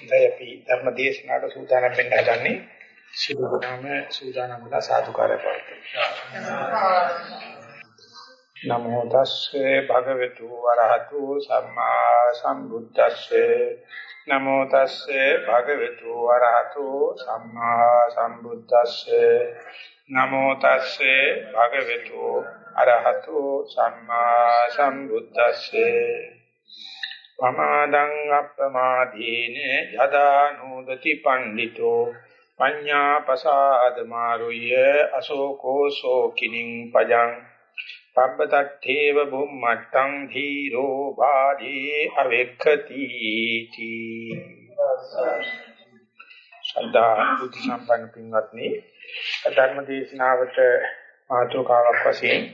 ඉතින් අපි ධර්ම දේශනාවට සූදානම් වෙන්න හදන්නේ සිදුවනම සූදානම් වෙලා සාදුකාරය පවත්වන්න. නමෝ තස්සේ භගවතු වරහතු සම්මා සම්බුද්දස්සේ. නමෝ තස්සේ භගවතු වරහතු සම්මා සම්බුද්දස්සේ. නමෝ තස්සේ භගවතු අරහතු සම්මා සම්බුද්දස්සේ. පමාදං අප්පමාදීන යදා නෝදති පණ්ඩිතෝ පඤ්ඤා පසාද මාරුය අශෝකෝ සෝකිනින් පජං පබ්බතත්තේව බුම්මට්ටං ධීරෝ බාදී අවෙක්ඛති තී. සදා බුද්ධ සම්පන්න පින්වත්නි ධර්ම දේශනාවට මාතෘකාවක් වශයෙන්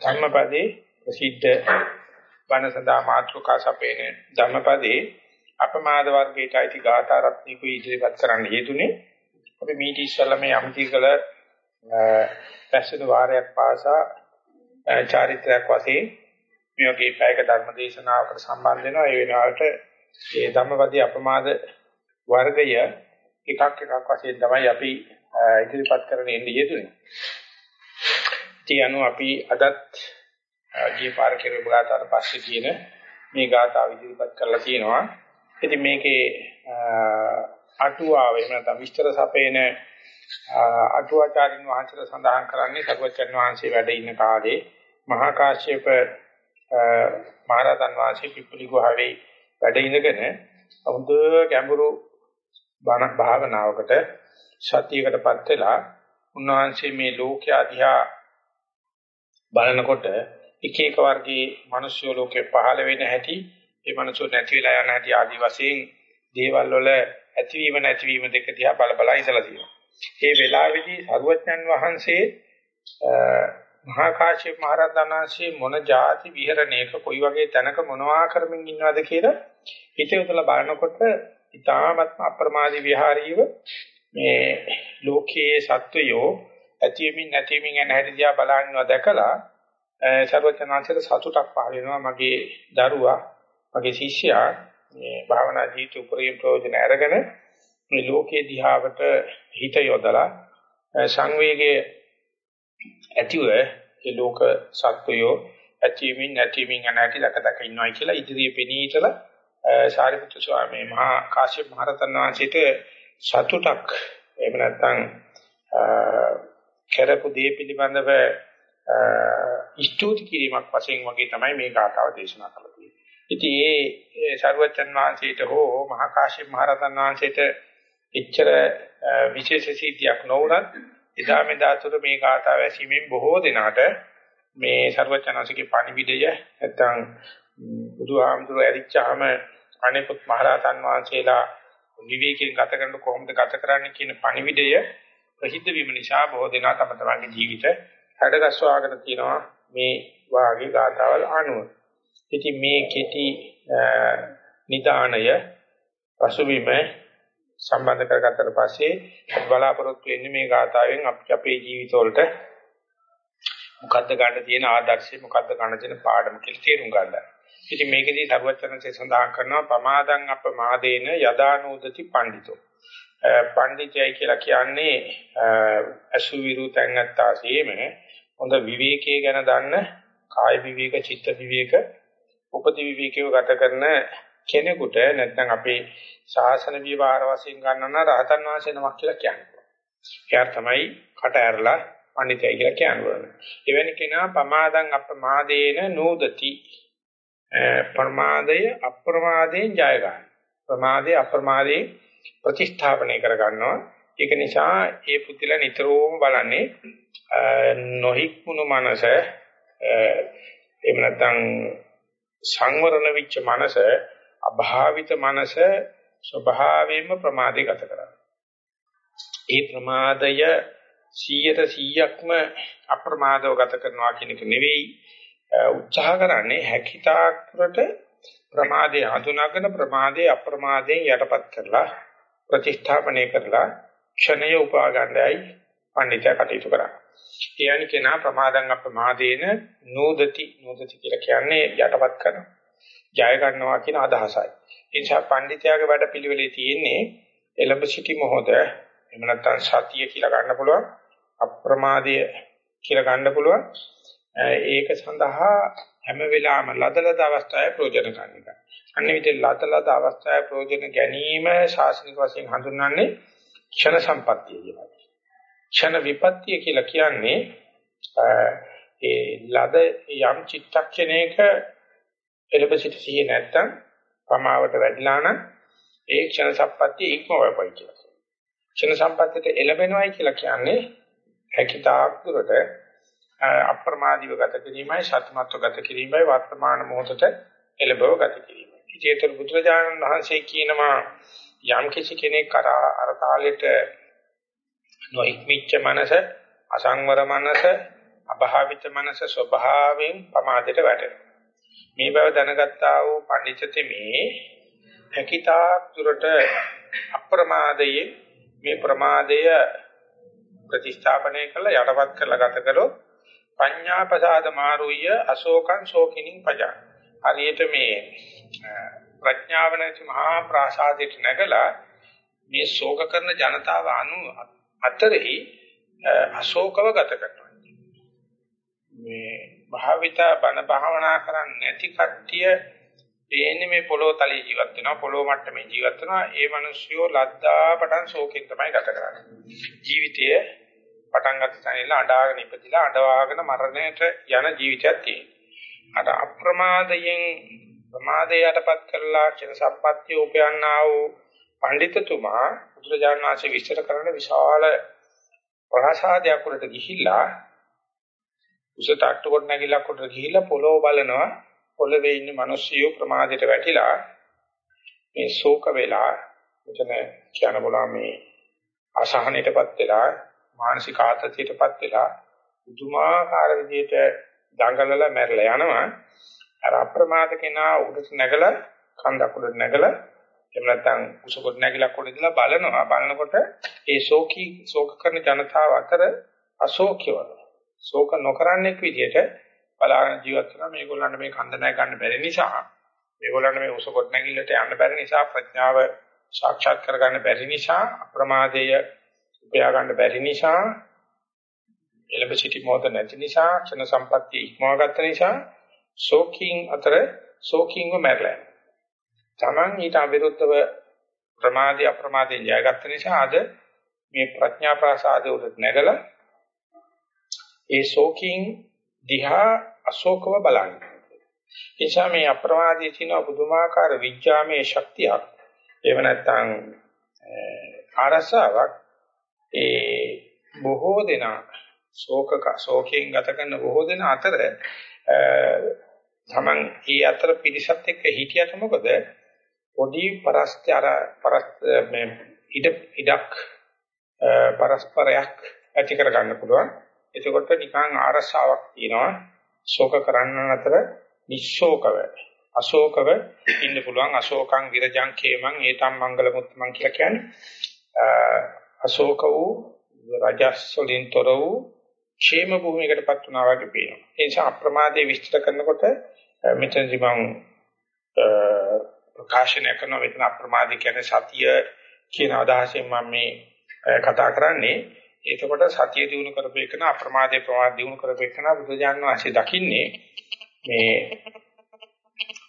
ධම්මපදේ ප්‍රසිද්ධ බණ සදා මාතෘකා සපේන ධම්මපදේ අපමාද වර්ගයට අයිති ගාථා රත්නිකුයි ඉදිරිපත් කරන්න යෙදුනේ අපි මීට ඉස්සෙල්ලා මේ අමතිකල පැසෙන වාරයක් පාසා චාරිත්‍රාක් වශයෙන් මේ වගේ පැයක ධර්ම දේශනාවකට සම්බන්ධ වෙනවා ඒ වෙනාවට මේ ධම්මපදයේ අපමාද වර්ගය එකක් එකක් වශයෙන් තමයි අපි ඉදිරිපත් කරගෙන ඉන්නේ යෙදුනේ. ඒ අනුව අපි අදත් ගිය පාර කෙරුව ගාතාවට පස්සේ තියෙන මේ ගාතාව ඉදිරිපත් කරලා තියෙනවා. ඉතින් මේකේ අටුවාව එහෙම නැත්නම් විස්තර සපේන අටුවාචාරින් වහන්සේලා සඳහන් කරන්නේ සර්වචන් වහන්සේ වැඩ ඉන්න කාලේ මහා කාශ්‍යප මහරහතන් වහන්සේ පිප්පලි ගුහාවේ වැඩ ඉඳගෙන හොඳ ගැඹුරු බණ භාවනාවකට සතියකටපත් වෙලා උන්වහන්සේ මේ ලෝකයා දිහා බලනකොට එක එක වර්ගයේ මිනිස්සු ලෝකේ පහළ වෙන හැටි ඒ මිනිස්සු නැති වෙලා යන හැටි ආදි වශයෙන් දේවල් වල ඇතිවීම නැතිවීම දෙක දිහා බල බල ඉඳලා තියෙනවා. ඒ වෙලාවේදී සරුවඥන් වහන්සේ මහා කාශ්‍යප මහ රහතන් වහන්සේ මොන જાති විහරණයක කොයි වගේ තැනක මොනවා කරමින් ඉන්නවද කියලා හිතේතලා බලනකොට ඊ타ත්ම අප්‍රමාදී විහාරීව මේ ලෝකයේ සත්වයෝ ඇතිවීමින් නැතිවීමින් යන හැටි දිහා බලනවා දැකලා සර්වචනාංශයට සතුටක් පහළ වෙනවා මගේ දරුවා මගේ ශිෂ්‍යයා මේ භාවනා ජීවිත උපරිම ප්‍රයෝජන අරගෙන මේ ලෝකයේ දිහාවට හිත යොදලා සංවේගයේ ඇතිව ඒ ලෝක සත්වයෝ ඇතිවීමින් නැතිවීමින් යන හැටි දැක දැක ඉන්නවා කියලා ඉදිරියේ පෙනී ඉතලා සාරිපුත්‍ර ස්වාමී මහා කාශ්‍යප මහ රහතන් වහන්සේට සතුටක් එහෙම නැත්නම් කරපු දේ පිළිබඳව ස්තුති කිරීමක් වශයෙන් වගේ තමයි මේ ගාථාව දේශනා කරලා තියෙන්නේ. ඉතින් ඒ සරුවචන් වහන්සේට හෝ මහා කාශ්‍යප මහ රහතන් වහන්සේට එච්චර විශේෂ සිද්ධියක් නොවුනත් එදා මෙදා තුර මේ ගාථාව ඇසීමෙන් බොහෝ දෙනාට මේ සරුවචනසිකේ පණිවිඩය නැත්නම් බුදුහාමුදුරුවෝ ඇරිච්චාම අනෙකුත් මහරහතන් වහන්සේලා විවේකයෙන් ගත කරන කොහොමද ගත කරන්නේ කියන පණිවිඩය ප්‍රසිද්ධ වීම නිසා බොහෝ දෙනා තම තමන්ගේ ජීවිත හැඩගස්වාගෙන තියෙනවා මේ වාගේ ගාථාවල් අනුව. ඉතින් මේ කෙටි නිදාණය පසුබිම සම්බන්ධ කරගත්තට පස්සේ බලාපොරොත්තු වෙන්නේ මේ ගාථාවෙන් අපි අපේ ජීවිතවලට මොකද්ද ගන්න තියෙන ආදර්ශය මොකද්ද ගන්න තියෙන පාඩම කියලා තේරුම් ගන්නයි. ඉතින් මේකෙදී සරුවචනසේ සඳහන් කරනවා පමාදං අපමාදේන යදානෝදති පඬිතෝ. පඬිතයයි කියලා කියන්නේ අසුවිරු තැන්ගත්තාසීම හොඳ විවේකයේ ගැන දන්න කාය විවේක චිත්ත විවේක උපති විවේකීව ගත කරන කෙනෙකුට නැත්නම් අපේ ශාසන විවහාර වශයෙන් ගන්නවා නම් රහතන් වහන්සේ නමක් කියලා කියන්නේ. එයා තමයි කට ඇරලා පඬිතයි කියලා කියන්නේ. එවැනි කෙනා පමාදං අප්‍රමාදේන නෝදති ප්‍රමාදය අප්‍රමාදයෙන් ජය ගන්න. ප්‍රමාදේ අප්‍රමාදේ ප්‍රතිස්ථාපනය කර ගන්නවා. ඒක නිසා ඒ පුදුල නිතරම බලන්නේ නොහික්මුණු මනස එහෙම නැත්නම් සංවරණ වෙච්ච මනස අභාවිත මනස ස්වභාවයෙන්ම ප්‍රමාදේ ගත කරනවා. ඒ ප්‍රමාදය 100ට 100ක්ම අප්‍රමාදව ගත කරනවා කියන එක නෙවෙයි උත්සාහ කරන්නේ හැකිතාක්‍රට ප්‍රමාදේ හඳුනාගෙන ප්‍රමාදේ අප්‍රමාදයෙන් යටපත් කරලා ප්‍රතිස්ථාපනය කරලා ක්ෂණය උපා ගන්නයි පඬිතය කටයුතු කරන්නේ. කියන්නේ කෙනා ප්‍රමාදං අප්‍රමාදේන නෝදති නෝදති කියලා කියන්නේ යටපත් කරනවා. ජය ගන්නවා කියන අදහසයි. ඒ නිසා පඬිත්‍යාගේ වැඩ පිළිවෙලේ තියෙන්නේ එළඹ සිටි මොහොත එහෙම නැත්නම් සතිය කියලා ගන්න පුළුවන් අප්‍රමාදය කියලා ගන්න පුළුවන් ඒක සඳහා හැම වෙලාවෙම ලදලද අවස්ථාවේ ප්‍රයෝජන ගන්න එක. අන්න විදිහට ලදලද අවස්ථාවේ ප්‍රයෝජන ගැනීම ශාසනික වශයෙන් හඳුන්වන්නේ ක්ෂණ සම්පත්තිය කියලා. ක්ෂණ විපත්තිය කියලා කියන්නේ ඒ ලද යම් චිත්තක්ෂණයක එළඹ සිට සිහිය නැත්තම් පමාවට වැඩිලා නම් ඒ ක්ෂණ සම්පත්තිය ඉක්මවපයි කියලා. ක්ෂණ සම්පත්තියට එළඹෙනවයි කියලා කියන්නේ හැකිතාක් දුරට අප්‍රමාදීව ගත කිරීමයි සත්‍යමත්ව ගත කිරීමයි වර්තමාන මොහොතට එළඹව ගත කිරීමයි. ඉතින් බුදුරජාණන් වහන්සේ කියනවා යම් කිසි කෙනෙක් අර අර තාලෙට නොඉක්මිච්ච මනස, අසංවර මනස, අභාවිත මනස ස්වභාවයෙන් පමාදයට වැටෙනවා. මේ බව දැනගත්තා වූ පඬිතුතෙමේ හැකිතාක් දුරට අප්‍රමාදයේ මේ ප්‍රමාදය ප්‍රතිස්ථාපනය කළ යටපත් කරලා ගත කළොත් පඤ්ඤාපසාද මාරුయ్య අශෝකං ශෝකිනින් පජා හරියට මේ ප්‍රඥාව නැති මහා ප්‍රාසාදයට නැගලා මේ ශෝක කරන ජනතාව අනු අතරෙහි අශෝකව ගත කරනවා. මේ භාවිතා බණ භාවනා කරන්නේ නැති කට්ටිය දෙන්නේ මේ පොළොව තලයේ ජීවත් වෙනවා පොළොව මට්ටමේ ජීවත් වෙනවා. ඒ මිනිස්සුયો ලද්දා පටන් ශෝකෙන් තමයි ගත කරන්නේ. ජීවිතය පටන් ගන්න තැනින්ල අඬාගෙන ඉපදිලා අඬවාගෙන මරණයට යන ජීවිතයක් තියෙනවා. අර අප්‍රමාදයෙන් ප්‍රමාදයටපත් කරලා චින සම්පත්‍ය උපයන්නා වූ පඬිතුමා බුදුරජාණන් වහන්සේ විස්තර කරන විශාල ප්‍රාසාදයක් උඩට ගිහිල්ලා උස තට්ටු කොට නැගිලා කොට ගිහිල්ලා පොළොව බලනවා. පොළවේ ඉන්න මිනිස්සුયો ප්‍රමාදයට වැටිලා මේ ශෝක වෙලා මෙතන කියන බලා මේ අසහනයටපත් වෙලා මානසික ආතතියටපත් වෙලා පුදුමාකාර විදිහට දඟලලා මැරලා යනවා. අර අප්‍රමාද කෙනා උඩට නැගලා කන්දක් උඩට නැගලා එහෙම නැත්නම් උසකොට නැගිලා කොට ඉඳලා බලනවා. බලනකොට ඒ ශෝකී ශෝක කරන ජනතාව අතර අශෝක්‍යවල ශෝක නොකරන්නෙක් විදිහට බලාගෙන ජීවත් වෙනවා. මේගොල්ලන්ට මේ කන්ද නැග ගන්න බැරි නිසා මේගොල්ලන්ට මේ උසකොට නැගිල්ලට යන්න බැරි නිසා ප්‍රඥාව සාක්ෂාත් කර ගන්න බැරි නිසා අප්‍රමාදය උපයා ගන්න බැරි නිසා එළඹ සිටි මොහොත නැති නිසා ක්ෂණ සම්පත්තිය ඉක්මවා ගත්ත නිසා ශෝකීන් අතර ශෝකීන්ව මැරලා තමන් ඊට අවිරුද්ධව ප්‍රමාදී අප්‍රමාදයෙන් ජයගත්ත නිසා අද මේ ප්‍රඥා ප්‍රාසාදයේ උඩ නැගලා ඒ ශෝකීන් දිහා අශෝකව බලන්නේ. එනිසා මේ අප්‍රමාදයේ තියෙන පුදුමාකාර විඥාමේ ශක්තියක් එහෙම නැත්නම් ආරසාවක් ඒ බොහෝ දෙනා ශෝකක ශෝකයෙන් ගත කරන බොහෝ දෙනා අතර තමන් ඒ අතර පිරිසත් එක්ක හිටියට මොකද? පොඩි පරස්තර පරස් මේ ඉඩ ඉඩක් පරස්පරයක් ඇති කර ගන්න පුළුවන්. එතකොට නිකන් ආරසාවක් තියෙනවා. ශෝක කරන්නන් අතර නිස්සෝකව අශෝකව ඉන්න පුළුවන්. අශෝකං විරජං khේමං ඒතම් මංගල මුත්තමන් කියලා කියන්නේ. අශෝක වූ රජස් වලින් තොර වූ ക്ഷേම භූමියකටපත් වුණා වගේ පේනවා. ඒ නිසා අප්‍රමාදයේ විස්තර කරනකොට මෙතනදි මම ප්‍රකාශනය කරන මෙතන අප්‍රමාදී කියන්නේ සතිය කියන අදහසෙන් මම මේ කතා කරන්නේ එතකොට සතිය දිනු කරපේකන අප්‍රමාදයේ ප්‍රමාද දිනු කරපේකන බුදුජානක වාසිය දකින්නේ මේ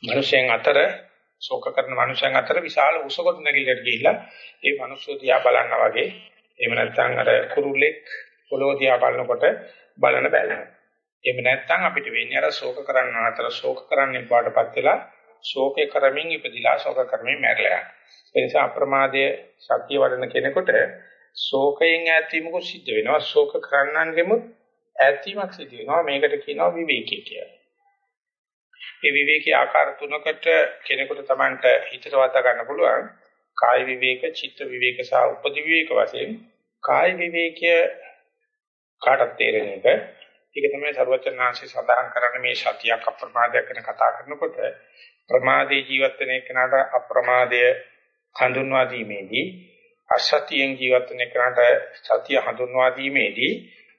මිනිසෙන් අතර ශෝක කරන මිනිසෙන් අතර විශාල උසකොට නැගිල්ලට ගිහිල්ලා ඒ මිනිස්සු දිහා බලනවා වගේ එහෙම නැත්නම් අර කුරුල්ලෙක් පොළොව දිහා බලනකොට බලන බැලන. එහෙම නැත්නම් අපිට වෙන්නේ අර ශෝක කරන්න අතර ශෝක කරන්නේ පාටපත් වෙලා ශෝකේ කරමින් ඉපදිලා ශෝක කරමින් මැරලා යනවා. ඒ නිසා අප්‍රමාදයේ ශක්තිය වඩන කෙනෙකුට ශෝකයෙන් ඈත්වීමකුත් සිද්ධ වෙනවා. ශෝක කරන්නන්ගෙමුත් ඈත්වීමක් සිද්ධ වෙනවා. මේකට කියනවා විවේකී කියලා. මේ විවේකී ආකාර තුනකට කෙනෙකුට Tamanට හිතට වතා ගන්න පුළුවන්. කාය විවේක, චිත්ත විවේක සහ උපදි විවේක වශයෙන් කාය විවේකය කාටත් තේරෙන එක. ඒක තමයි සරුවචනාංශي සඳහන් කරන්නේ මේ සතියක් අප්‍රමාදයක් ගැන කතා කරනකොට ප්‍රමාදේ ජීවත් වෙන එකනට අප්‍රමාදය හඳුන්වා දීමේදී අසතියෙන් ජීවත් වෙන එකනට සතිය හඳුන්වා දීමේදී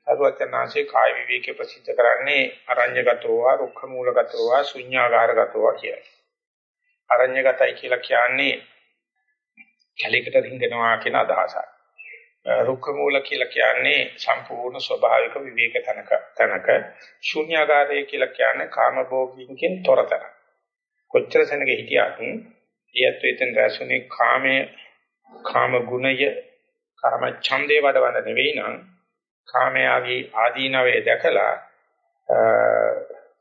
සරුවචනාංශේ කාය විවේකේ ප්‍රසිද්ධ කරන්නේ අරඤ්‍යගතෝවා, රුක්ඛ මූලගතෝවා, ශුඤ්ඤාගාරගතෝවා කියලා. අරඤ්‍යගතයි කියලා කියන්නේ කැලේකට රිංගනවා කියන අදහසයි. රුක්ක මූල කියලා කියන්නේ සම්පූර්ණ ස්වභාවික විවේක තනක තනක ශුන්‍යාකාරය කියලා කියන්නේ කාමභෝගින්කින් තොරතන. කොච්චර සෙනග හිටියත් ඊයත් වේතන රසුනේ කාමයේ කාම ගුණය කාම ඡන්දේ වඩවන්න නෙවෙයි නම් කාමයාගේ ආදීනවේ දැකලා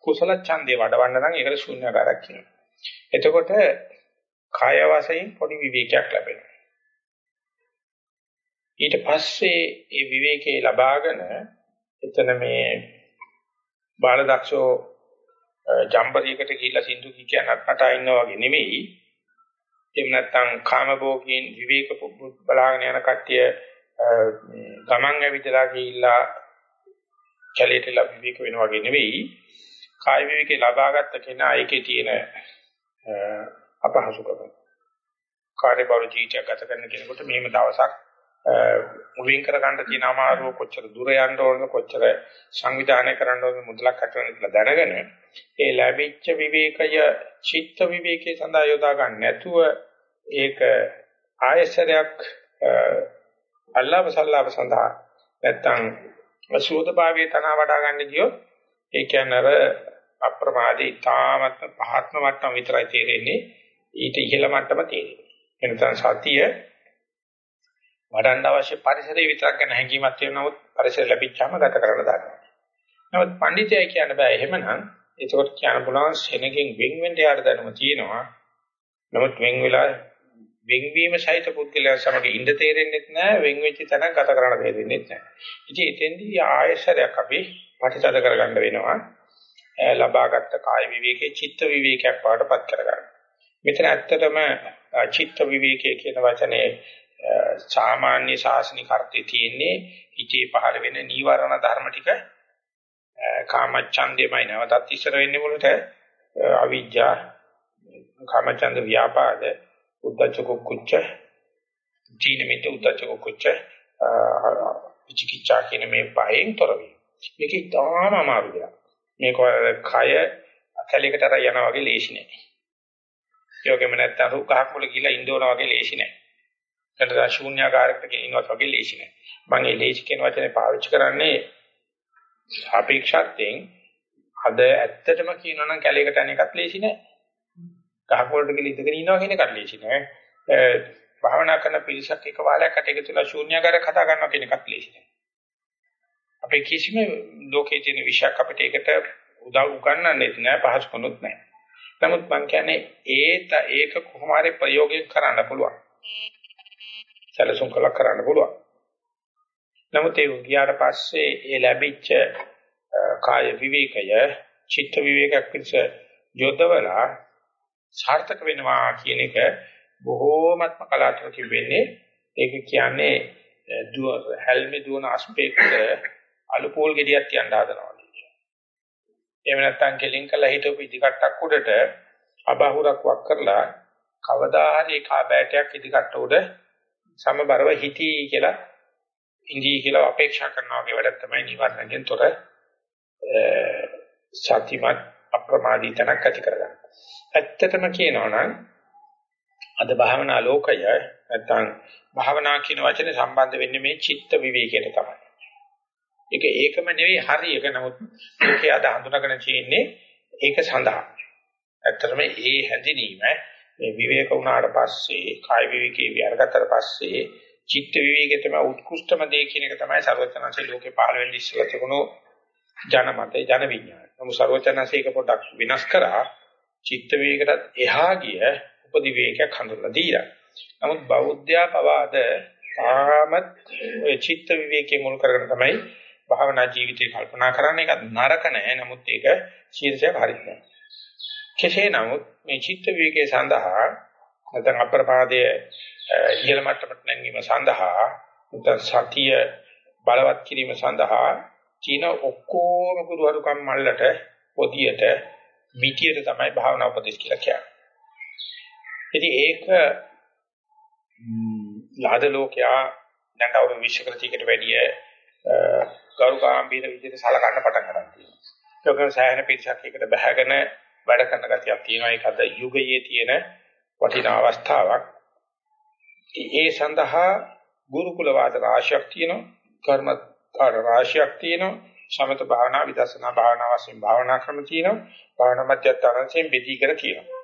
කුසල ඡන්දේ වඩවන්න නම් ඒකට ශුන්‍යකාරක් කියනවා. එතකොට කාය වශයෙන් පොඩි විවේකයක් ලැබෙනවා. ඊට පස්සේ ඒ විවේකේ ලබාගෙන එතන මේ බාලදක්ෂෝ ජම්බරියකට ගිහිල්ලා සින්දු කියනත් නටා ඉන්නා වගේ නෙමෙයි. එහෙම නැත්නම් කාමභෝගීන් විවේක බලාගෙන යන කට්ටිය ගමන් ඇවිදලා ගිහිල්ලා කැලේට විවේක වෙනවා වගේ නෙවෙයි. කාය විවේකේ ලබාගත්ත කෙනා ඒකේ තියෙන අපහසුකම. කාර්යබහුල ජීවිතයක් ගත කරන කෙනෙකුට මෙහෙම දවසක් මුවින් කර ගන්න තියෙන අමාරුව කොච්චර දුර යන්න ඕනද කොච්චර සංවිධානය කරන්න ඕනද මුදලක් හටවන්න කියලා දැනගෙන ඒ ලැබිච්ච විවේකය චිත්ත විවේකයේ සඳහා යොදා ගන්න නැතුව ඒක ආයශරයක් අල්ලාහ් සඳහා නැත්තම් සෝදභාවයේ තන වඩා ගන්න ගියොත් ඒ කියන්නේ අර අප්‍රමාදී තාමත්ම පහත්ම මට්ටම විතරයි තේරෙන්නේ. ඊට ඉහළ මට්ටම තේරෙන්නේ. එනතන සතිය වඩන්න අවශ්‍ය පරිසරය විතරක් ගැන හැඟීමක් තියෙනවොත් පරිසර ලැබිච්චාම ගත කරන්න දානවා. නමුත් පඬිතය කියන්න බෑ. එහෙමනම් ඒකෝට කියන්න පුළුවන් සෙනගෙන් වෙන් වෙන්න යාර දැනුම තියෙනවා. නමුත් වෙන් වෙලා වෙන්වීම සහිත පුද්ගලයන් සමග ඉඳ තේරෙන්නේ නැහැ වෙන් වෙච්ච තැනක් ගත කරන්න තේරෙන්නේ නැහැ ඉතින් එතෙන්දී ආයශරයක් අපි ප්‍රතිසද කරගන්න වෙනවා. ලබාගත් කාය විවේකයේ චිත්ත විවේකයක් පාඩපත් කරගන්න. මෙතන ඇත්තටම චිත්ත විවේකයේ කියන වචනේ සාමාන්‍ය ශාසනික අර්ථය තියෙන්නේ හිතේ පහළ වෙන නීවරණ ධර්ම ටික කාමච්ඡන්දෙමයි නැවතත් ඉස්සර වෙන්නේ මුලට අවිජ්ජා කාමච්ඡන්ද ව්‍යාපාද උද්දච්ච කුච්ච ජීනමිත උද්දච්ච කුච්ච විචිකිච්ඡා කියන මේ පහෙන් තොර වේ. මේක ඉතාම අමාරු දෙයක්. මේක කය කැලයකට අර යනවා වගේ ලේසි නෑ. යෝගෙම නැත්තම් රුක්කහක් මුල ගිහලා ඉඳවනවා වගේ ලේසි නෑ. නැත්නම් ශූන්‍යාකාරයකට ගෙනිනවත් වගේ ලේසි නෑ. මම මේ ලේසි කියන වචනේ පාවිච්චි කරන්නේ සාපේක්ෂයෙන් අද ඇත්තටම කියනවා නම් කැලයකට යන එකත් ලේසි නෑ. ගහක් වලට ගිහලා ඉඳගෙන ඉන්නවා කියන එකත් ලේසි නෑ. භාවනා කරන පිරිසක් එක වාලයකට එකතුලා ශූන්‍යාකාරය කතා කරනවා කියන එකත් ලේසි නෑ. අපේ කිසිම ලෝකයේ තියෙන විශයක් අපිට ඒකට උදව් උගන්වන්නෙත් නෑ පහසුකමක් නෑ. නමුත් මම කියන්නේ ඒත ඒක කොහොම හරි ප්‍රයෝගයෙන් කරන්න පුළුවන්. සැලසුම් කළා කරන්න පුළුවන්. නමුත් ඒ ගියාට පස්සේ ඒ ලැබිච්ච කාය විවේකය, චිත්ත විවේකයක් පිණිස යොදවලා සාර්ථක වෙනවා කියන එක බොහෝමත්ම කලාතුරකින් වෙන්නේ. ඒක කියන්නේ දුව හැල්මේ දුවන අස්පෙක්ට අලු පෝල් ගෙඩියක් තියන්න හදනවා කියන්නේ. එහෙම නැත්නම් කෙලින් කළා හිටපු ඉදිකට්ටක් උඩට අබහුරක් වක් කරලා කවදා හරි කාබෑටයක් ඉදිකට්ට උඩ සමබරව හිටී කියලා ඉඳී කියලා අපේක්ෂා කරනවා වගේ වැඩක් තමයි නිවර්ණයෙන් තොර සත්‍යමත් අප්‍රමාදී තනක් ඇති කරගන්න. ඇත්තටම කියනවා නම් අද භාවනා ලෝකය නැත්නම් භාවනා කියන වචනේ සම්බන්ධ වෙන්නේ මේ චිත්ත විවේකයට තමයි. ඒක ඒකම නෙවෙයි හරි ඒක නමුත් ඒකේ අද හඳුනාගෙන තියෙන්නේ ඒක සඳහා. ඇත්තටම ඒ හැඳිනීම මේ විවේක වුණාට පස්සේ කාය විවේකේ විහරගතතර පස්සේ චිත්ත විවේකේ තමයි උත්කෘෂ්ඨම දේ කියන එක තමයි ਸਰවඥාන්සේ ලෝකේ පහළ වෙන්න ඉස්සෙල්ලා තිබුණු ජනමතේ ජන විඥානය. නමුත් ਸਰවඥාන්සේ ඒක පොඩ්ඩක් විනාශ කරා චිත්ත විවේකටත් එහා ගිය උපදිවේකයක් හඳුන්ලා දීලා. නමුත් බෞද්ධයා පවාද තාමත් ඔය චිත්ත විවේකේ මුල් කරගෙන තමයි භාවනා ජීවිතය කල්පනා කරන්නේ. ඒකත් නරක නෑ. නමුත් ඒක ශීර්ෂයක් හරියනවා. කෙසේ නමුත් මේ චිත්ත විවේකයේ සඳහා නැත්නම් අපරපාදයේ ඉහළ මට්ටමට නැංවීම සඳහා නැත්නම් සතිය බලවත් කිරීම සඳහා චීන ඔක්කොම කුරුහරුකම් මල්ලට පොදියට මිටියට තමයි භාවනා උපදෙස් කියලා කියන්නේ. ඉතින් ඒක ලාද ලෝකයා දැන් අවුරුදු 20 කට වැඩිය ගෞරවාම්බීර විදිහට සලකන්න පටන් ගන්න තියෙනවා. ඒකෙන් සෑහෙන පිටසක් එකට බහගෙන වැඩ කරන ගතියක් තියෙනවා. ඒක අද යුගයේ තියෙන වටිනා අවස්ථාවක්. ඒ සඳහා ගුරුකුල වාද රාශියක් තියෙනවා. කර්ම රාශියක් තියෙනවා. සමත භාවනා විදර්ශනා භාවනා වශයෙන් භාවනා ක්‍රම තියෙනවා. භාවනා මධ්‍යස්ථානයෙන් බෙදී කර කියනවා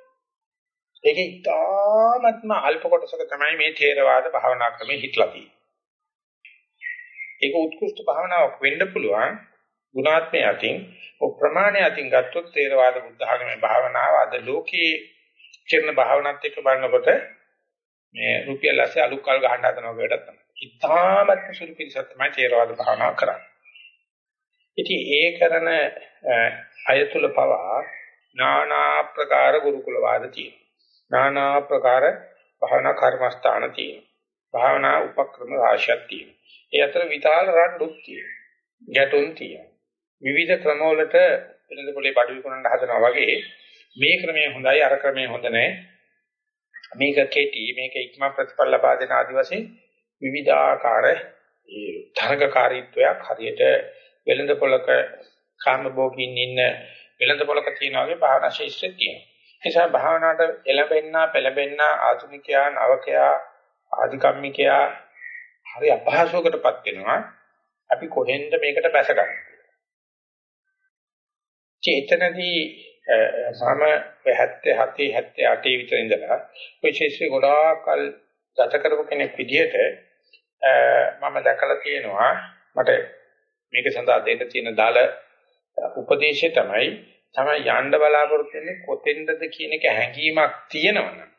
ඒක ඉතාමත්ම අල්ප කොටසක තමයි මේ ථේරවාද භාවනා ක්‍රමේ හිටලා තියෙන්නේ. ඒක උත්කෘෂ්ඨ භාවනාවක් වෙන්න පුළුවන්. ගුණාත්මය අතින් ඔ ප්‍රමාණය අතින් ගත්තොත් ථේරවාද බුද්ධ ආගමේ භාවනාව අද ලෝකයේ චිරණ භාවනාවත් එක්ක බලනකොට මේ රුපියල් ඇස්සේ අලුකල් ගහන්න හදනවා වගේ වැඩක් තමයි. ඉතාමත්ම සුළු පිළිසක් තමයි ථේරවාද භාවනාව කරන්නේ. ඉතින් ඒ කරන අයතුල පවා নানা ප්‍රකාර ගුරුකුල වාද තියෙනවා. নানা ප්‍රකාර භාවනා කර්මස්ථාන තියෙනවා. භාවනා උපක්‍රම රාශියක් තියෙනවා. ඒ අතර විතාල රණ්ඩුත් තියෙනවා. ගැටුම් තියෙනවා. විවිධ ක්‍රමවලට වෙනද පොලේ බඩු විකුණන්න හදනවා වගේ මේ ක්‍රමය හොඳයි අර ක්‍රමය හොඳ නැහැ. මේක කෙටි මේක ඉක්ම ප්‍රතිඵල ලබා දෙන ආදි වශයෙන් විවිධාකාර ඒ තරගකාරීත්වයක් හරියට වෙළඳ පොලක කාමභෝගින් ඉන්න වෙළඳ පොලක තියන වගේ භාවනා ශිෂ්ටෙත් තියෙනවා. ඒ නිසා භාවනාවට එළඹෙන්න පෙළඹෙන්න ආධුනිකයා නවකයා ආධිකම්මිකයා හරි අපහසුයකටපත් වෙනවා. අපි කොහෙන්ද මේකට බැසගන්නේ? චේතනදී සම 77 78 විතර ඉඳලා විශේෂයෙන් ගොඩාක්කල් ගත කරපු කෙනෙක් විදිහට මම දැකලා තියෙනවා මට මේක සඳහා දෙන්න තියෙන දාල උපදේශය තමයි තමයි යන්න බලාපොරොත්තු වෙන්නේ කොතෙන්ද කියන එක හැඟීමක් තියෙනවනම්.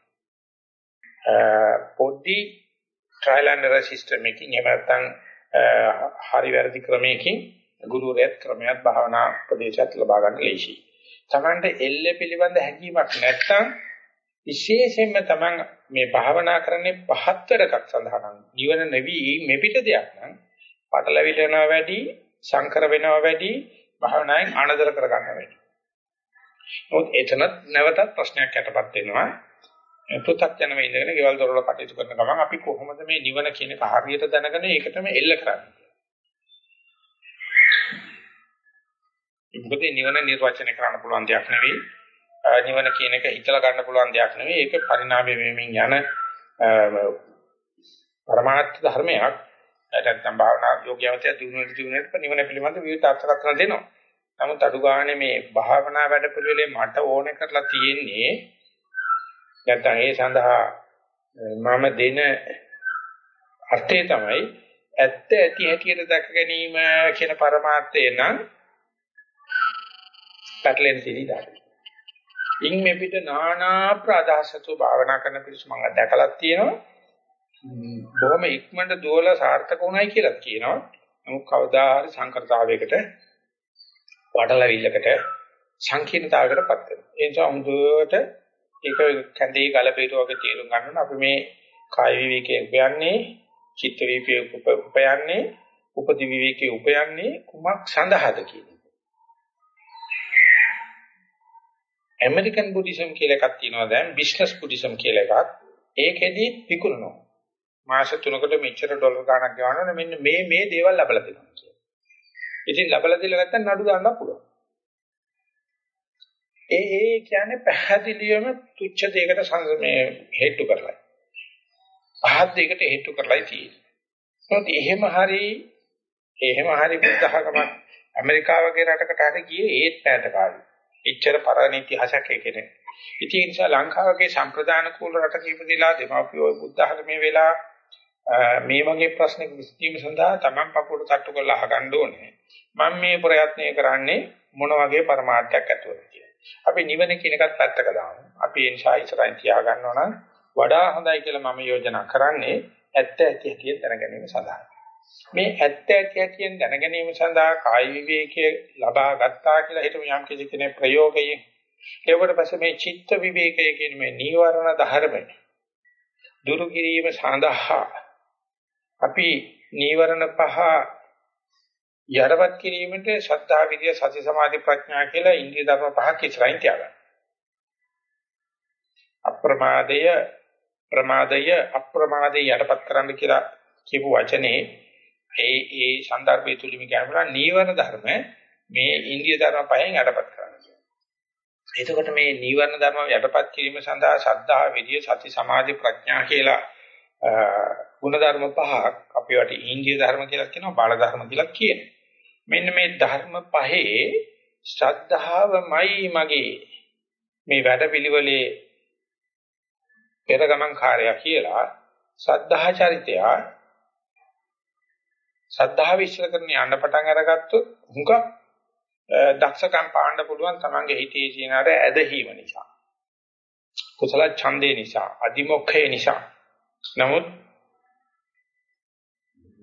පොඩි trial and error system එකකින් එහෙම නැත්නම් හරි වැරදි ක්‍රමයකින් ගුරුවරයාත් ක්‍රමයක් භාවනා උපදේශයක් ලබා ගන්න ලේසියි. Tamante එල්ල පිළිබඳ හැඟීමක් නැත්නම් විශේෂයෙන්ම Taman මේ භාවනා කරන්නේ පහත් වැඩක් සඳහා නම් නිවන නෙවි මේ පිට දෙයක් නම් පටලවිල වෙනවා වැඩි සංකර වෙනවා වැඩි භාවනාවෙන් ආනදර කර ගන්න වැඩි. මොකද එතනත් නැවතත් ප්‍රශ්නයක් යටපත් වෙනවා. පෘථග්ජනව ඉඳගෙන ගෙවල් දොරවල් කටයුතු කරන ගමන් අපි කොහොමද මේ නිවන කියන එක හරියට දැනගෙන ඒකටම එල්ල කරන්නේ? මොකද නිවන නිර්වචනය කරන්න පුළුවන් දෙයක් නෙවෙයි. නිවන කියන එක හිතලා ගන්න පුළුවන් දෙයක් නෙවෙයි. ඒක පරිණාමය වෙමින් යන පරමාර්ථ ධර්මයක්. නැත්නම් භාවනා යෝග්‍යවතය දිනුනෙට දිනුනෙට නිවන පිළිබඳ විවිධ අර්ථකථන දෙනවා. නමුත් අඩු ගානේ මේ භාවනා වැඩ පිළිවෙලේ මට ඕනේ කරලා තියෙන්නේ නැත්නම් ඒ සඳහා මම දෙන අර්ථය තමයි ඇත්ත ඇති හැටියට දැක ගැනීම කියන පරමාර්ථය නම් පැටලෙන සිරිදාට. ඉන් මේ පිට නානා ප්‍රාදාසතු භාවනා කරන පිරිස මම දැකලා තියෙනවා. බොහොම ඉක්මනට දුවල සාර්ථක වුණයි කියලා කියනවා. නමුත් කවදා හරි සංකර්තාවයකට වඩලවිල්ලකට සංකීර්ණතාවයකටපත් වෙනවා. ඒ නිසා හොඳට ඒක කැඳේ ගලපේට වගේ තේරුම් ගන්න අපි මේ කාය විවේකයේ උපයන්නේ චිත්ත විවේකයේ උපයන්නේ උපදි විවේකයේ උපයන්නේ කුමක් සඳහාද කියන ඇමරිකන් බුද්දිසම් කියලා එකක් තියෙනවා දැන් බිස්නස් බුද්දිසම් කියලා එකක්. ඒකෙදි විකුණනවා. මාස 3කට මෙච්චර ඩොලර් ගණක් ගෙවනවනේ මෙන්න මේ මේ දේවල් ලබලා දෙනවා කියලා. ඉතින් ලබලා දෙල නැත්නම් නඩු දාන්න පුළුවන්. ඒ ඒ කියන්නේ පැහැදිලිවම තුච්ඡ දෙයකට මේ හේතු කරලා. පහත් දෙයකට හේතු කරලා තියෙන්නේ. ඒත් එහෙම හරි එහෙම හරි බුද්ධහගම ඇමරිකාව වගේ රටකට හරි ගියේ ඒත් පැයට කාලේ. එච්චර පරණ ඉතිහාසයක් ඒකනේ. ඉතින් ඒ නිසා ලංකාවගේ සම්ප්‍රදාන කූල රටක ඉපදිලා දෙමාපියෝ බුද්ධහගමේ වෙලා මේ වගේ ප්‍රශ්නක විසඳීම සඳහා Taman පපුවට තට්ටු කරලා අහගන්න ඕනේ. මම මේ ප්‍රයත්නය කරන්නේ මොන වගේ પરමාර්ථයක් ඇතුළත කියලා. අපි නිවන කියන එකත් පැත්තක දාමු. අපි ඒ නිසා ඉස්සරහින් තියාගන්නවා නම් වඩා හොඳයි කියලා මම යෝජනා කරන්නේ ඇත්ත ඇති හැටියෙන් දැනගැනීම සඳහා. මේ ඇත්ත ඇති හැටියෙන් දැනගැනීම සඳහා කාය විවේකයේ ලබා ගත්තා කියලා හිතමු යම් කිසි කෙනෙක් ප්‍රයෝගයෙන් ඒවට පස්සේ මේ චිත්ත විවේකය කියන මේ නීවරණ ධර්ම දුරු කිරීම සඳහා අපි නීවරණ පහ යරවත් කිරීමට ශ්‍රද්ධා විද්‍ය සති සමාධි ප්‍රඥා කියලා ඉන්ද්‍රිය ධර්ම පහක් ඉස්සරහින් තියාගන්න. අප්‍රමාදය ප්‍රමාදය අප්‍රමාදය යටපත් කරන්න කියලා කියපු වචනේ ඒ ඒ සන්දර්භය තුලින් කියන්න පුළුවන් නීවරණ ධර්ම මේ ඉන්දිය ධර්ම පහෙන් යටපත් කරන්න කියනවා. එතකොට මේ නීවරණ ධර්ම යටපත් කිරීම සඳහා ශ්‍රද්ධා, විද්‍ය, සති, සමාධි, ප්‍රඥා කියලා ගුණ ධර්ම පහක් අපි වට ඉන්දිය ධර්ම කියලා කියනවා, බාල ධර්ම කියලා කියනවා. මෙන්න මේ ධර්ම පහේ ශ්‍රද්ධාවමයි මගේ මේ වැඩපිළිවෙලේ පෙර ගමන් කාර්යය කියලා සද්ධාචරිතයා සද්ධාව ඉස්සර කරන යන්න පටන් අරගත්තොත් හුඟක් දක්ෂකම් පාන්න පුළුවන් තමන්ගේ හිතේ තියෙන අර ඇදහිම නිසා කුසල ඡන්දේ නිසා අදිමොක්ඛේ නිසා නමුත්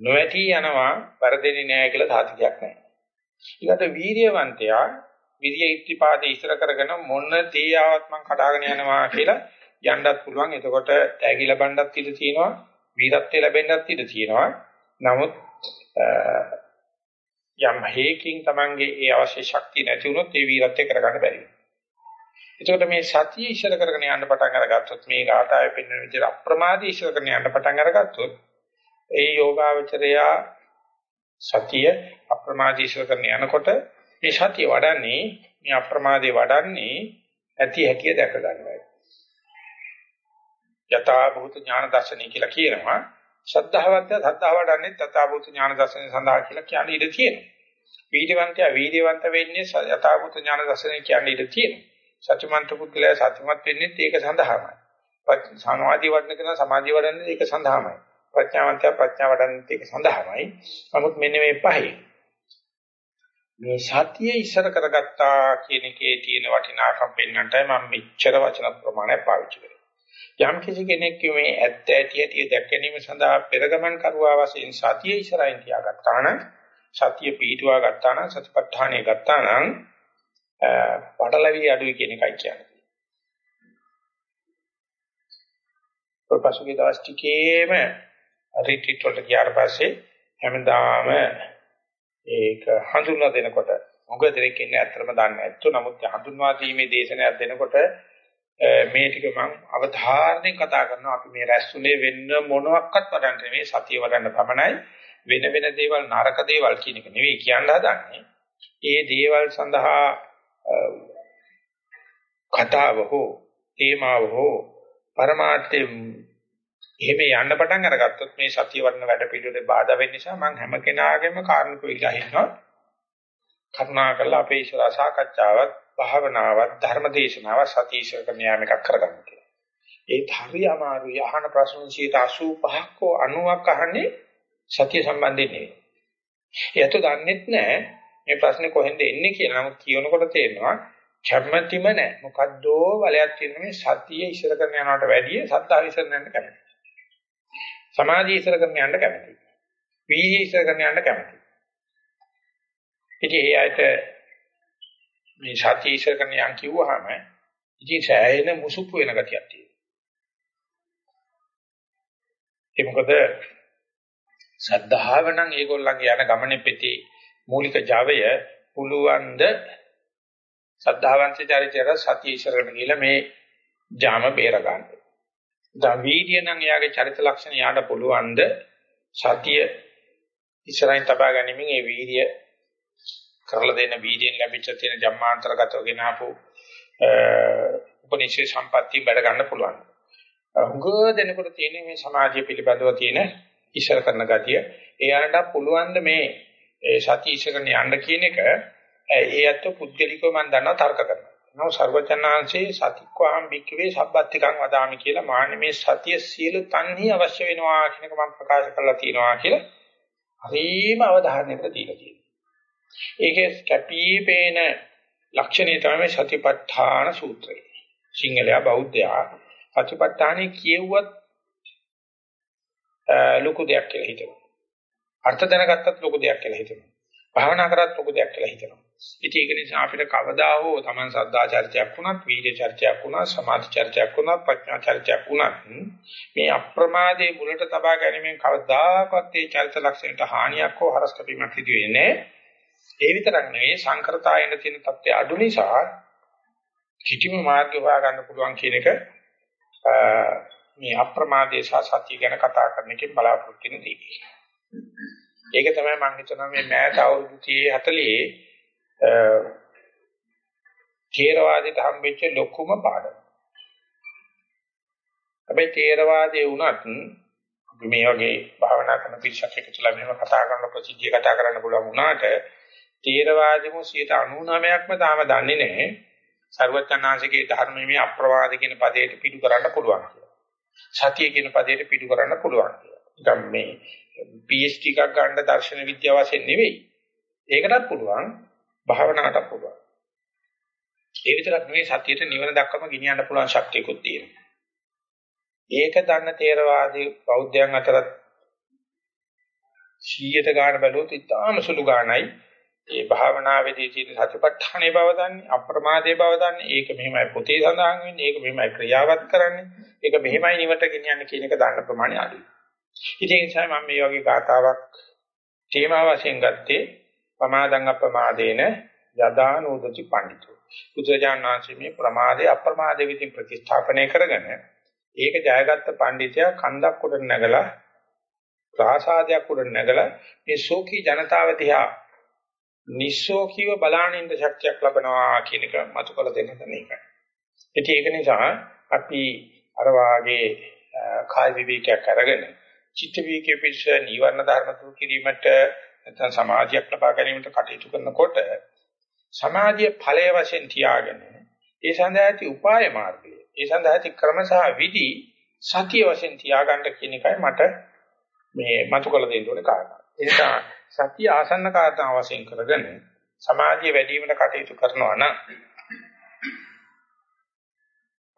නොඇති යනවා වරදෙන්නේ නැහැ කියලා සාතිකයක් නැහැ. ඊකට වීරියවන්තයා විරිය ඉත්‍තිපාදේ ඉස්සර කරගෙන මොන තේ ආවත් මං කඩාගෙන යනවා කියලා යන්නත් පුළුවන්. එතකොට තෑගි ලබන්නත් ඉඩ තියෙනවා. වීරත්වය ලැබෙන්නත් ඉඩ තියෙනවා. නමුත් යම් හේකින් Tamange ඒ අවශ්‍ය ශක්තිය නැති වුණොත් ඒ වීරත්වය කරගන්න බැරි වෙනවා. එතකොට මේ සතිය ඉස්සර කරගෙන යන්න පටන් අරගත්තොත් මේ ගාථාවේ පෙන්වන විදිහට අප්‍රමාදී ඉස්සර කරගෙන යන්න පටන් අරගත්තොත් ඒ යෝගාවචරයා සතිය අප්‍රමාදී ඉස්සර කරගෙන යනකොට මේ සතිය වඩන්නේ මේ අප්‍රමාදේ වඩන්නේ ඇති හැටිය දැක ගන්නවායි. යථා භූත ඥාන දර්ශනය කියලා කියනවා. ශ්‍රද්ධාවන්ත සද්ධා වඩන්නේ තථා භූත ඥාන දර්ශනය සඳහා කියලා කියන්නේ ඉඳ තියෙනවා. වීර්යවන්තයා වීර්යවන්ත වෙන්නේ යථා භූත ඥාන දර්ශනය කියන්නේ ඉඳ තියෙනවා. සත්‍යමන්ත පුද්ගලයා සත්‍යමත් වෙන්නේ ඒක සඳහාමයි. සමාධිය වඩන කෙනා සමාධිය වඩන්නේ ඒක සඳහාමයි. ප්‍රඥාවන්තයා ප්‍රඥාව වඩන්නේ ඒක සඳහාමයි. නමුත් මෙන්න මේ පහේ මේ සතිය ඉස්සර කරගත්තා කියන එකේ තියෙන වටිනාකම් පෙන්වන්නටයි මම මෙච්චර වචන ප්‍රමාණයක් පාවිච්චි කරේ. යම් කිසි කෙනෙක් මේ ඇත්ත ඇති ඇති දැක ගැනීම සඳහා පෙරගමන් කරුවා වශයෙන් සතිය ඉස්සරහින් තියාගත්තා නම් සතිය පිහිටුවා ගත්තා නම් සතිපට්ඨානය ගත්තා නම් පටලැවි අඩුයි කියන එකයි කියන්නේ. පසුගිය දවස් ටිකේම රිට්‍රීට් වලට ගියාට පස්සේ හැමදාම ඒක හඳුන්වා දෙනකොට මොකද දෙනෙක් ඉන්නේ අත්‍තරම දන්නේ නැත්තු නමුත් හඳුන්වා දීමේ දේශනයක් දෙනකොට මේ ටික මම අවධාරණයෙන් කතා කරනවා. අපි මේ රැස්ුනේ වෙන්න මොනවත් වඩන්න නෙවෙයි සතිය වඩන්න පමණයි. වෙන වෙන දේවල් නරක දේවල් කියන එක නෙවෙයි කියන්න හදන්නේ. ඒ දේවල් සඳහා කතාව හෝ තේමාව හෝ પરමාර්ථයේ එහෙම යන්න පටන් අරගත්තොත් මේ සතිය වඩන වැඩ පිළිවෙලේ බාධා වෙන්න නිසා මම හැම කෙනාගේම කාරණක වෙලා ඉන්නවා කරුණාකරලා අපේ ඉස්සරහ සාකච්ඡාවත් භාවනාවත් ධර්මදේශනාවත් සතිය ඉස්සර කරන යාම එකක් කරගන්න කියලා. ඒත් හරි අමාරුයි අහන ප්‍රශ්න 85ක් හෝ 90ක් අහන්නේ සතිය සම්බන්ධයෙන් නෙවෙයි. ඒත් දන්නෙත් නැහැ මේ ප්‍රශ්නේ කොහෙන්ද එන්නේ කියලා. නමුත් කියනකොට තේරෙනවා කැමැතිම නැහැ. මොකද්දෝ වලයක් තියෙන මේ සතිය ඉස්සර කරන යනකට වැඩිය සත්‍තාව ඉස්සර යන්න කැමැති. සමාධිය ඉස්සර කරන යන්න කැමැති. වීර්යය ඉස්සර කරන යන්න කැමැති. ඉතින් ඒ ඇයිට මේ සතිය ඉස්සර කරන යන් කිව්වහම ඉතින් සෑහෙන මුසුප්පු වෙන ගතියක් තියෙනවා. ඒ මොකද සද්ධාව නම් ඒගොල්ලන්ගේ යන ගමනේ පෙති මූලික Javaය පුළුවන්ද සද්ධාවන්ත චරිතය සතිය ඉස්සර කරන ගිහලා මේ ජාම බේර ගන්න. දැන් වීර්ය නම් එයාගේ චරිත ලක්ෂණ යාට පුළුවන්ද සතිය ඉස්සරහින් තබා ගැනීමෙන් ඒ වීර්ය කරලා දෙන වීර්යෙන් ලැබිච්ච තියෙන ජම්මාන්තරගතව ගෙනාපු උපනිෂේ සම්පatti වැඩ ගන්න පුළුවන්. හුඟ දෙනකොට තියෙන මේ සමාජය පිළිබඳව තියෙන ඉස්සර කරන ගතිය එයාට පුළුවන් මේ සති ඉස්සරගෙන යන්න කියන එක ඒ අත්ව පුද්ගලිකව මම දන්නවා තර්ක කරනවා. නෝ සර්වචනාංශේ සතික්වාම් බික්කවේ සබ්බත්තිකං වදාමි කියලා මාන්නේ මේ සතිය සියලු තන්හි අවශ්‍ය වෙනවා කියන එක මම ප්‍රකාශ කරලා තියෙනවා කියලා හරිම අවධානයකට දීලා තියෙනවා. ඒකේ කැපී පේන ලක්ෂණය තමයි සතිපට්ඨාන සූත්‍රය. සිංහලයා බෞද්ධයා සතිපට්ඨානෙ කියුවත් ලොකු දෙයක් කියලා හිතනවා. අර්ථ දැනගත්තත් ලොකු දෙයක් කියලා හිතනවා. භාවනා කරත් ලොකු දෙයක් කියලා හිතනවා. ඉතින් ඒක නිසා අපිට කවදා හෝ Taman සද්ධා චර්චයක් වුණත්, වීර්ය චර්චයක් වුණත්, සමාධි චර්චයක් වුණත්, ප්‍රඥා චර්චයක් වුණත් මේ අප්‍රමාදයේ මුලට තබා ගැනීමෙන් කවදාකවත් ඒ චරිත ලක්ෂණයට හානියක් හෝ හරස් කැපීමක් සිදු වෙන්නේ ඒ විතරක් නෙවෙයි සංකෘතායන තියෙන தත්ත්වය අඩු නිසා කිටිම මාර්ගය හොයා ගන්න පුළුවන් කියන එක මේ අප්‍රමාදයේ සහ සත්‍ය ගැන කතා කරන එකෙන් බලාපොරොත්තු වෙන දෙයක්. ඒක තමයි මම හිතනවා මේ මෑත අවුරුදු 30 40 ථේරවාදයට හම්බෙච්ච ලොකුම පාඩම. හැබැයි ථේරවාදයේ වුණත් අපි මේ වගේ භාවනා කරන පිරිසක් එකතුලා මෙහෙම කතා කරන ප්‍රසිද්ධිය කතා කරන්න පුළුවන් වුණාට ථේරවාදෙම 99%ක්ම තාම දන්නේ නැහැ. ਸਰවඥාන්සේගේ ධර්මයේ අප්‍රවාද කියන පදයට පිටු කරන්න පුළුවන් කියලා. සතිය කියන පදයට පිටු කරන්න පුළුවන් කියලා. නිකම් මේ PhD එකක් ගන්න දර්ශන විද්‍යාව වශයෙන් නෙවෙයි. ඒකටත් පුළුවන් භාවනාවටත් පුළුවන්. ඒ විතරක් නෙවෙයි සතියට නිවන දක්වාම ගෙනියන්න පුළුවන් ශක්තියකුත් තියෙනවා. ඒක දන්න තේරවාදී බෞද්ධයන් අතරත් 100ට ගන්න බැලුවොත් ඉතාම සුළු ගාණයි ඒ භාවනාවේදී තියෙන සතිපට්ඨානේ බව දන්නේ අප්‍රමාදයේ බව දන්නේ. ඒක මෙහෙමයි පොතේ සඳහන් වෙන්නේ ඒක මෙහෙමයි ක්‍රියාවත් කරන්නේ ඒක මෙහෙමයි නිවට ගෙනියන්නේ කියන එක දන්න ප්‍රමාණය අඩුයි. ඉතින් ඒ නිසා මම මේ වගේ ගාතාවක් තේමා වශයෙන් ගත්තේ ප්‍රමාදං අප්‍රමාදේන යදා නෝදති පඬිතු බුදුජානනාංශයේ මේ ප්‍රමාදේ අප්‍රමාදේ විසින් ප්‍රතිස්ථාපනය කරගෙන ඒක ජයගත්ත පඬිතයා කන්දක් උඩ නැගලා ප්‍රාසාදයක් උඩ නැගලා මේ ශෝකී ජනතාව දිහා නිස්සෝකීව බලානින්න ශක්තියක් ලබනවා කියන එක මතු කළ දෙන්න තමයි ඒකයි. ඉතින් ඒක නිසා අපි අර වාගේ කාය විවේකයක් අරගෙන චිත්ත විවේකයේ පිට නිවර්ණ ධර්ම තුරු කිරීමට නැත්නම් සමාධියක් ලබා ගැනීමට කටයුතු කරනකොට සමාධිය ඵලය වශයෙන් තියාගෙන ඒ සඳහා ඇති උපාය මාර්ගය ඒ සඳහා ඇති ක්‍රම සහ විදි සතිය වශයෙන් තියාගන්න කියන එකයි මට මේ මතු කළ දෙන්න ඕනේ කාරණා. ඒ නිසා සතිය ආසන්න කාරණා වශයෙන් කරගෙන සමාධිය වැඩි වීමට කටයුතු කරනවා නම්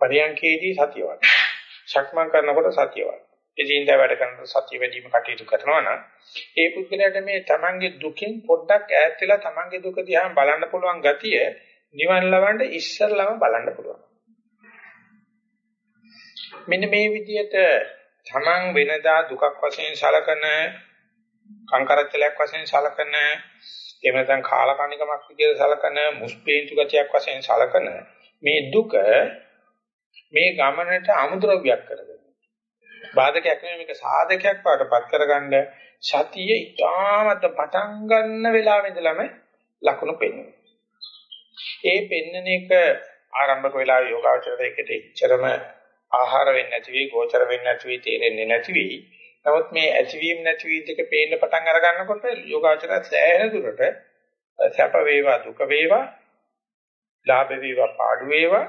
පරියන්කේදී සතිය වඩන. ශක්මන් කරනකොට සතිය වඩන. එදින්ද වැඩ කරනකොට සතිය වැඩි වීම කටයුතු කරනවා නම් ඒ පුද්ගලයාට මේ තමන්ගේ දුකෙන් පොඩ්ඩක් ඈත් වෙලා තමන්ගේ දුක දිහා බලන්න පුළුවන් ගතිය නිවන් ලබන්න ඉස්සරලම බලන්න පුළුවන්. මෙන්න මේ විදිහට තමන් වෙනදා දුකක් වශයෙන් සලකන කංකරච්චලයක් වශයෙන් සලකන එහෙම නැත්නම් කාලකණිකමක් විදිහට සලකන මුස්පේන්තු ගතියක් වශයෙන් සලකන මේ දුක මේ ගමනට අමුද්‍රව්‍යයක් කරගෙන බාධකයක් නෙමෙයි මේක සාධකයක් වඩපත් කරගන්න සතිය ඊටාමත් පටන් ගන්න වෙලාවෙ ඉඳලම ලකුණු පෙන්වනවා. ඒ පෙන්නන එක ආරම්භක වෙලාවේ යෝගාචරයකට එච්චරම ආහාර වෙන්නේ නැති වෙයි, ගෝචර වෙන්නේ නැති වෙයි, තේරෙන්නේ නැති වෙයි. නමුත් මේ ඇතිවීම නැතිවීම දෙක පේන්න පටන් අර ගන්නකොට යෝගාචරය සෑහෙන දුරට සැප වේවා දුක වේවා ලාභ වේවා පාඩු වේවා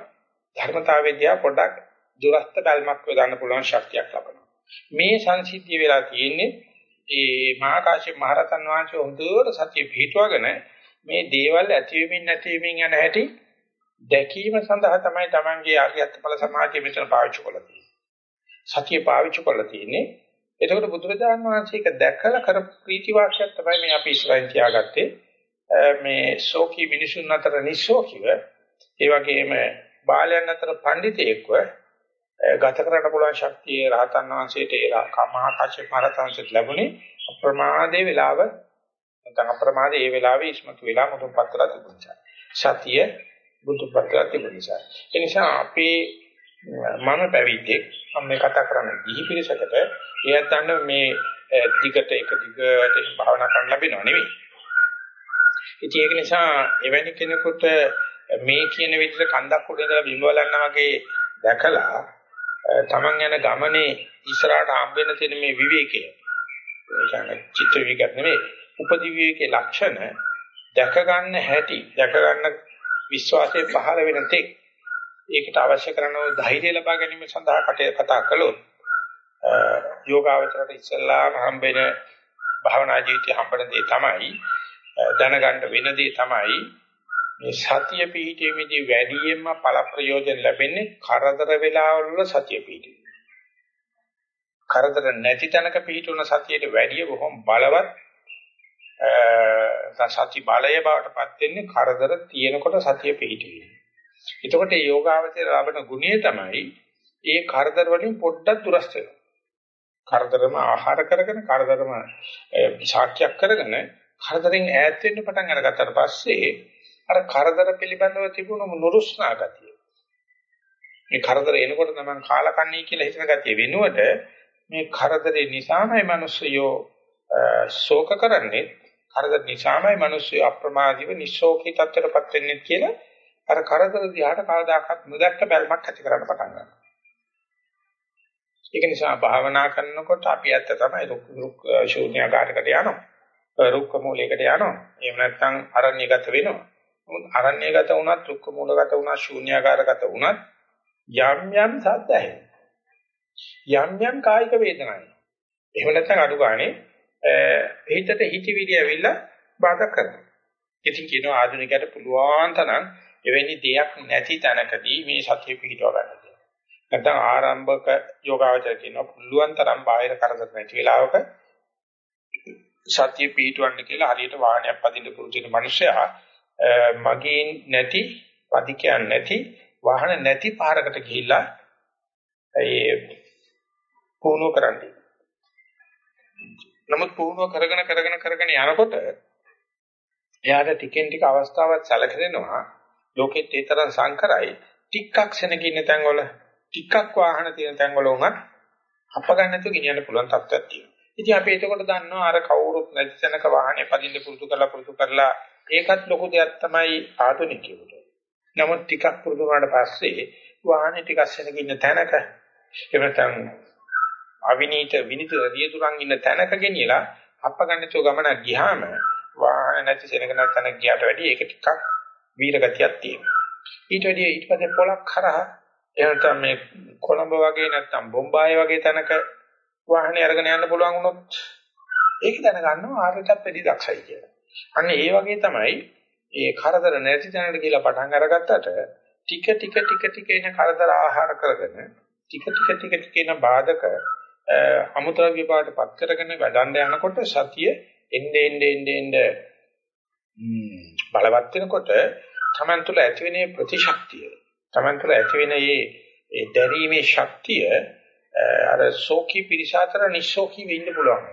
ධර්මතාවෙදියා පොඩක් දුරස්ත බැල්මක් යොදන්න පුළුවන් ශක්තියක් ලබනවා. මේ සංසිද්ධිය වෙලා තියෙන්නේ ඒ මහකාශ්‍යප මහරතන් වහන්සේ හොඳට සතිය පිහිටුවගෙන මේ දේවල් ඇතිවීමින් නැතිවීමින් යන හැටි දැකීම සඳහා තමයි Tamanගේ ආර්යත්ව ඵල සමාධිය මෙතන පාවිච්චි කරලා තියෙන්නේ. සතිය පාවිච්චි කරලා තියෙන්නේ. එතකොට බුදුරජාණන් වහන්සේ ඒක දැකලා කරපු ප්‍රීති වාක්‍යයක් තමයි මේ අපි ඉස්සරහින් තියාගත්තේ. මේ ශෝකී මිනිසුන් අතර නිශෝකීව ඒ වගේම බාලයන් අතර පඬිතෙක්ව ගත කරන්න පුළුවන් ශක්තිය රහතන් වහන්සේට ඒ කමහාකාශේ මහරතන්සට ලැබුණේ අප්‍රමාදයේ වෙලාව නැත්නම් අප්‍රමාදයේ ඒ වෙලාවේ ඉස්මතු වෙලා මුතුන්පත් කරලා තිබුණා. සතිය බුදුපත්ලා තිබුණ නිසා. ඒ නිසා අපේ මම පැවිද්දෙක් මම මේ කතා කරන්නේ ගිහි පිරිසකට එයත් අන්න මේ දිගට එක දිගට භාවනා කරන්න ලැබෙනව නෙවෙයි. ඉතින් ඒක නිසා එවැනි කෙනෙකුට මේ කියන විදිහට කන්දක් උඩ ඉඳලා බිම බලන්න වගේ දැකලා තමන් යන ගමනේ ඉස්සරහට හම්බෙන්න තියෙන මේ විවේකය ඒ කියන්නේ චිත්ත විවේකයක් නෙවෙයි උපදි විවේකයේ ලක්ෂණ දැක ගන්න හැටි දැක ගන්න විශ්වාසය පහළ වෙන තෙක් ඒකට අවශ්‍ය කරන ධෛර්යය ලබා ගැනීම සඳහා කටේ කතා කළොත් යෝගාවචරයට ඉස්සල්ලාම හම්බෙන භාවනා ජීවිතය හම්බෙන දේ තමයි දැනගන්න වෙන දේ තමයි මේ සතිය පිහිටීමේදී වැඩියෙන්ම ඵල ප්‍රයෝජන ලැබෙන්නේ කරදර වෙලාවල සතිය පිහිටීම. කරදර නැති තැනක පිහිටුන සතියට වැඩිය බොහොම බලවත් සති බලය බවටපත් වෙන්නේ කරදර තියෙනකොට සතිය පිහිටීම. එතකොට මේ යෝගාවචර ලබන ගුණය තමයි ඒ කරදර වලින් පොඩ්ඩක් දුරස් වෙනවා. කරදරම ආහාර කරගෙන කරදරම සාක්ෂියක් කරගෙන කරදරෙන් ඈත් වෙන්න පටන් අරගත්තට පස්සේ අර කරදර පිළිබඳව තිබුණු නුරුස්නා ගතිය. මේ කරදර එනකොට තමයි කාලකන්ණී කියලා හිතන ගතිය වෙනුවට මේ කරදරේ නිසාමයි මිනිස්සුયો ශෝක කරන්නේ කරදර නිසාමයි මිනිස්සු අප්‍රමාදීව නිශෝකී තත්ත්වයටපත් වෙන්නේ කියලා අර කරදර දිහාට කවදාකවත් නොදැක්ක බැල්මක් ඇති කරන්න පටන් ගන්නවා. ඒක නිසා භාවනා කරනකොට අපි ඇත්ත තමයි රුක් ශූන්‍යකාරයකට යනවා. රුක්ක මූලයකට යනවා. එහෙම නැත්නම් අරණ්‍යගත වෙනවා. අරණ්‍යගත වුණත් රුක්ක මූලගත වුණත් ශූන්‍යකාරගත වුණත් යම් යම් සද්ද යම් යම් කායික වේදනායි. එහෙම නැත්නම් අඩු ගානේ හිතට හිතවිලි ඇවිල්ලා බාධා කරනවා. ඉතින් කියනවා ආධුනිකයට පුළුවන් තරම් එවැනි දෙයක් නැති තැනකදී මේ සතිය පිහිටව ගන්න කියලා. නැත්නම් ආරම්භක යෝගාවචර කියනවා පුළුවන් තරම් බාහිර කරදර නැති වෙලාවක සතිය පිහිටවන්න කියලා හරියට වාහනයක් පදින්න පුරුදු වෙන මිනිසයා මගේ නැති පදිකයන් නැති වාහන නැති පාරකට ගිහිල්ලා ඒ පුහුණුව කරන්නේ. නමුත් පුහුණුව කරගෙන කරගෙන කරගෙන යනකොට එයාට ටිකෙන් ටික අවස්ථාවක් සැලකෙනවා ලෝකෙත් ඒ තරම් සංකරයි ටිකක් සෙනග ඉන්න තැන්වල ටිකක් වාහන තියෙන තැන්වල උනත් අප ගන්න නැතුව ගෙනියන්න පුළුවන් තත්ත්වයක් තියෙනවා. ඉතින් අපි එතකොට දන්නවා අර කවුරුත් නැති තැනක වාහනේ පදින්න පුරුදු කරලා පුරුදු කරලා ඒකත් ලොකු දෙයක් තමයි ආධුනිකයෙකුට. නමුත් ටිකක් පුරුදු වුණාට පස්සේ වාහනේ ටිකක් සෙනග ඉන්න තැනක එවනතන් අවිනීත විනිත රියදුරන් ඉන්න තැනක ගෙනියලා අප ගන්න නැතුව ගමනක් ගියාම වාහන නැති සෙනග නැති තැනක ගියාට වැඩිය ඒක ටිකක් වීර ගතියක් තියෙනවා. ඊට වැඩිය ඊට පස්සේ පොලක් කරා එහෙනම් මේ කොළඹ වගේ නැත්නම් බොම්බායි වගේ තැනක වාහනේ අරගෙන යන්න පුළුවන් වුණොත් ඒක දැනගන්නවා ආරටත් වැඩි දක්ෂයි කියලා. අන්න ඒ වගේ තමයි ඒ කරදර නැති තැනකට කියලා පටන් අරගත්තට ටික ටික ටික ටික එන කරදර ආහාර කරගෙන ටික ටික ටික ටික එන බාධක අමුද්‍රව්‍ය පාටපත් කරගෙන වැඩන්න යනකොට සතිය එnde ende ende ende බලවත් වෙනකොට තමන් තුළ ඇතිවෙන ප්‍රතිශක්තිය තමන් තුළ ඇතිවෙන මේ දැරීමේ ශක්තිය අර සෝකී පිරිසාතර නිස්සෝකී වෙන්න පුළුවන්.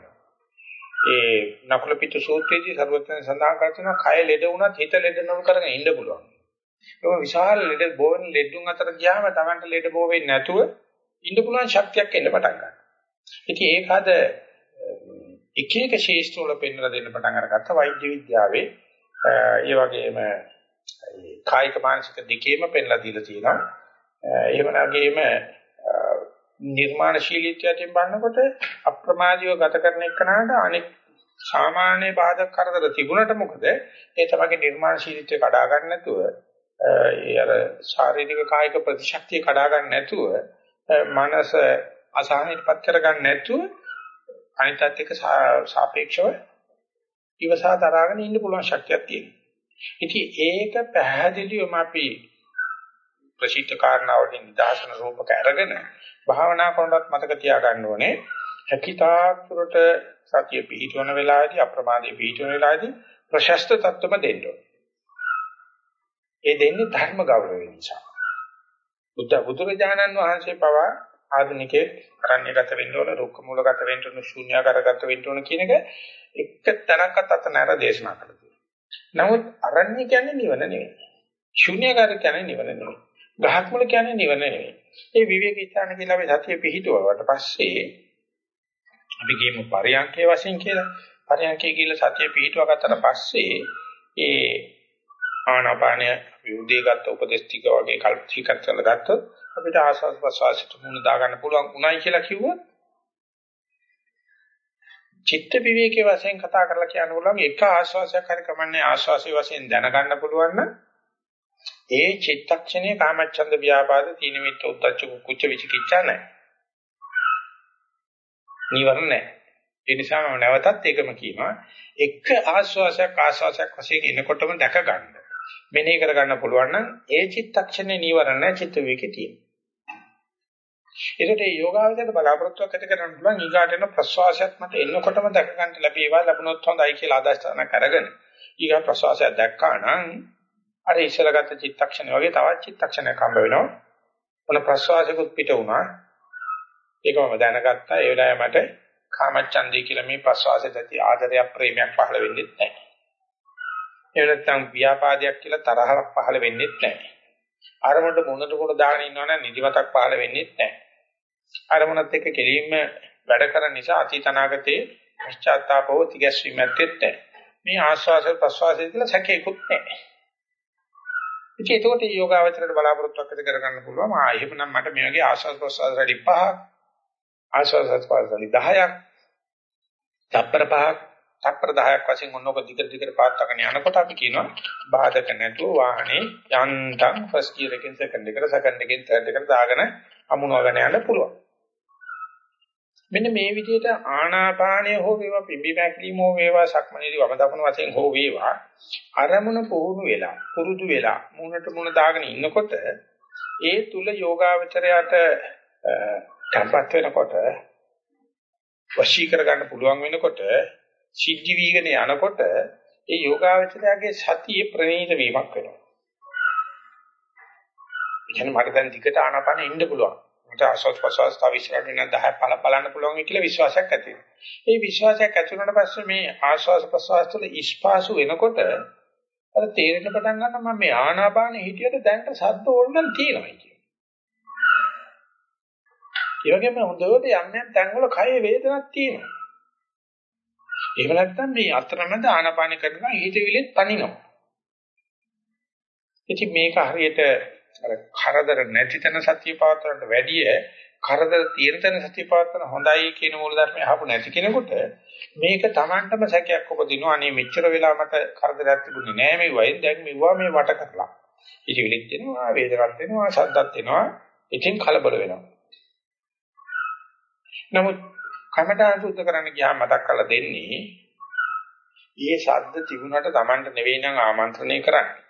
ඒ නකුල පිට සූත්‍රයේදී සර්වඥයන් සඳහන් කරන කය ලෙඩ වුණත් හිත ලෙඩ නොවන කරගෙන ඉන්න පුළුවන්. ඒක විශාල ලෙඩ බෝවෙන ලෙඩුන් අතර ගියාම තමන්ට ලෙඩ බෝ වෙන්නේ නැතුව ඉන්න පුළුවන් ශක්තියක් එන්න පටන් ගන්නවා. ඉතින් ඒක අද එක එක ශේෂ්ත්‍ර වල පෙන්වලා දෙන්න පටන් අරගත්ත වෛද්‍ය විද්‍යාවේ ඒ වගේම කායික මානසික දෙකේම පෙන්ලා දීලා තියෙනවා. එහෙම නැගේම නිර්මාණශීලීත්වයෙන් බලනකොට අප්‍රමාදීව ගත කරන එකනට අනෙක් සාමාන්‍ය බාධක කරදර තිබුණට මොකද ඒ තමගේ නිර්මාණශීලීත්වය කඩා ගන්න නැතුව ඒ අර ශාරීරික කායික ප්‍රතිශක්තිය කඩා ගන්න නැතුව මනස අසහනයටපත් කර ගන්න නැතුව අනිතත් එක්ක සාපේක්ෂව ඉවසා දරාගෙන ඉන්න පුළුවන් ශක්තියක් තියෙනවා. ඉතින් ඒක පැහැදිලිවම අපි ප්‍රසිද්ධ කාරණාවලින් නිදාසන රූපක අරගෙන භාවනා කරනවත් මතක තියාගන්න ඕනේ හැකිතාක්තුරට සතිය පිහිටවන වෙලාවේදී අප්‍රමාදයේ පිහිටවන වෙලාවේදී ප්‍රශස්ත තත්ත්වම දෙන්න ඕනේ. ඒ දෙන්නේ ධර්ම ගෞරවය නිසා. බුද්ධ බුදුරජාණන් වහන්සේ පවා ආධුනිකේ අරණ්‍යගත වෙන්න ඕන, රුක්ක මූලගත වෙන්න ඕන, ශූන්‍යාකාරගත වෙන්න ඕන කියන එක එක තැනක්වත් අත නැර දේශනා කළා. නමුත් අරණ්‍ය කියන්නේ නිවන නෙවෙයි. ශූන්‍යාකාර කියන්නේ නිවන නෙවෙයි. ගහක් මුල කියන්නේ නිවන නෙවෙයි. ඒ විවේක ස්ථාන කියලා අපි සතිය පිහිටුවාට පස්සේ අපි කියමු පරියන්කේ වශයෙන් කියලා. පරියන්කේ කියලා සතිය පිහිටුවා ගත්තට පස්සේ ඒ ආනාපානය විුදේගත උපදේශ ටික වගේ කල්පිකත් කරලා ගත්තොත් අපිට ආස්වාද ප්‍රසවාසයට මුණ දා ගන්න පුළුවන් උනායි කියලා කිව්වොත් චිත්ත විවේකයේ වශයෙන් කතා කරලා කියන්න පුළුවන් එක ආස්වාසයක් හරි කමන්නේ ආස්වාසයේ වශයෙන් දැනගන්න පුළුවන් නම් ඒ චිත්තක්ෂණයේ කාමච්ඡන්ද ව්‍යාපාද තීන මිත්‍ය උද්දච්ච කුච්ච විචිකිච්ඡා නැහැ. නිවර්ණ නැහැ. ඒ නිසා මම නැවතත් ඒකම කියනවා. එක ආස්වාසයක් ආස්වාසයක් වශයෙන් එනකොටම දැක ගන්න. මෙනෙහි කර ගන්න පුළුවන් නම් ඒ චිත්තක්ෂණේ නිවර්ණ නැහැ චිත්ත විවේකේ තියෙනවා. ඒකට මේ යෝගාවචරයට බලාපොරොත්තුවක් ඇති කරගන්න පුළුවන් ඊගාට එන ප්‍රසවාසයක් මත එන්නකොටම දැක ගන්න ලැබේවා ලැබුණොත් හොඳයි කියලා අදහස් කරන කරගෙන ඊගා ප්‍රසවාසය දැක්කා නම් අර ඉස්සලගත චිත්තක්ෂණ වගේ තවත් චිත්තක්ෂණයක් හම්බ වෙනවා. මොන ප්‍රසවාසයකුත් පිට වුණා. ඒකම දැනගත්තා ඒ වෙලාවේ මට කාමච්ඡන්දේ කියලා මේ ප්‍රසවාසයට ඇති ආදරයක් ප්‍රේමයක් පහළ වෙන්නේ නැහැ. ඒ නැත්තම් ව්‍යාපාදයක් කියලා තරහක් පහළ වෙන්නේ නැහැ. අරමුණට මොනට කොට දාගෙන ඉන්නවනම් නිදිමතක් පහළ වෙන්නේ නැහැ. අරමුණත් එක්ක කෙලින්ම වැඩ කරන නිසා අතීත අනාගතයේ පශ්චාත්තාපව තිගැස්වීමක් නැහැ. මේ ආස්වාස ප්‍රසවාසය කියලා සැකේකුත් නැහැ. ඉතින් ඒකෝට මේ යෝගාවචරයට බලාපොරොත්තුවක් ඇති කරගන්න පුළුවන්. ආ එහෙමනම් මට මේ වගේ ආස්වාද ප්‍රසවාස රැලි පහක් ආස්වාද ප්‍රසවාස රැලි 10ක් තප්පර පහක් තප්පර 10ක් වශයෙන් ඔන්නෝක දිගට දිගට පාත්තගෙන යනකොට අපි කියනවා බාධක නැතුව වාහනේ යන්තම් ෆස්ට් ගියර් එකෙන් සෙකන්ඩ් එකට සෙකන්ඩ් එකෙන් තර්ඩ් එකට දාගෙන අමුණවගෙන යන්න පුළුවන්. මෙන්න මේ විදිහට ආනාපානය හෝ වේවා පිම්බි මැක්ලීම හෝ වේවා සක්මනේදී වම දකුණු වශයෙන් හෝ වේවා අරමුණ පුහුණු වෙලා පුරුදු වෙලා මුණට මුණ දාගෙන ඉන්නකොට ඒ තුල යෝගාවචරයට තම්පත් වෙනකොට වශී කර ගන්න පුළුවන් වෙනකොට සිද්ධි වීගෙන යනකොට ඒ යෝගාවචරයේ සතියේ ප්‍රණීත වීමක් වෙනවා. ඒ කියන්නේ මට දැන් දිගට ආනාපානෙ ඉන්න පුළුවන්. මට ආස්වාද ප්‍රසවාස තව ඉස්සරහට වෙන 10 පළ බලන්න පුළුවන් කියලා විශ්වාසයක් ඇති වෙනවා. ඒ විශ්වාසයක් ඇති වුණාට පස්සේ මේ ආස්වාද ප්‍රසවාස තුළ ඉස්පාසු වෙනකොට අර තේරෙන්න පටන් ගන්නවා මම මේ ආනාපානෙ හිටියට දැනට සද්ද ඕනනම් තියෙනවා කියන්නේ. ඒ වගේම හොඳට යම් යම් තැන්වල කය වේදනක් තියෙනවා. එහෙම නැත්නම් මේ අතරමැද ආනාපාන කරනවා හිතවිලිත් පනිනවා. ඉතින් මේක හරියට අර කරදර නැති තැන සතිය පවත්වන්නට වැඩිය කරදර තියෙන තැන සතිය පවත්වන හොඳයි කියන මූලධර්මය අහපු නැති කෙනෙකුට මේක Tamanටම සැකයක් උපදිනවා අනේ මෙච්චර වෙලා මට කරදරයක් තිබුණේ නෑ මේ වයින් දැන් මෙවුවා මේ වට කරලා. ඉතිවිලිත් වෙනවා වේදනක් වෙනවා සද්දත් වෙනවා ඉතින් කලබල වෙනවා. නමුත් කමඨාන් සුද්ධ කරන්න ගියාම මතක් කරලා දෙන්නේ ඊයේ ශබ්ද තිබුණාට Tamanට නෙවෙයි නම් ආමන්ත්‍රණය කරන්නේ.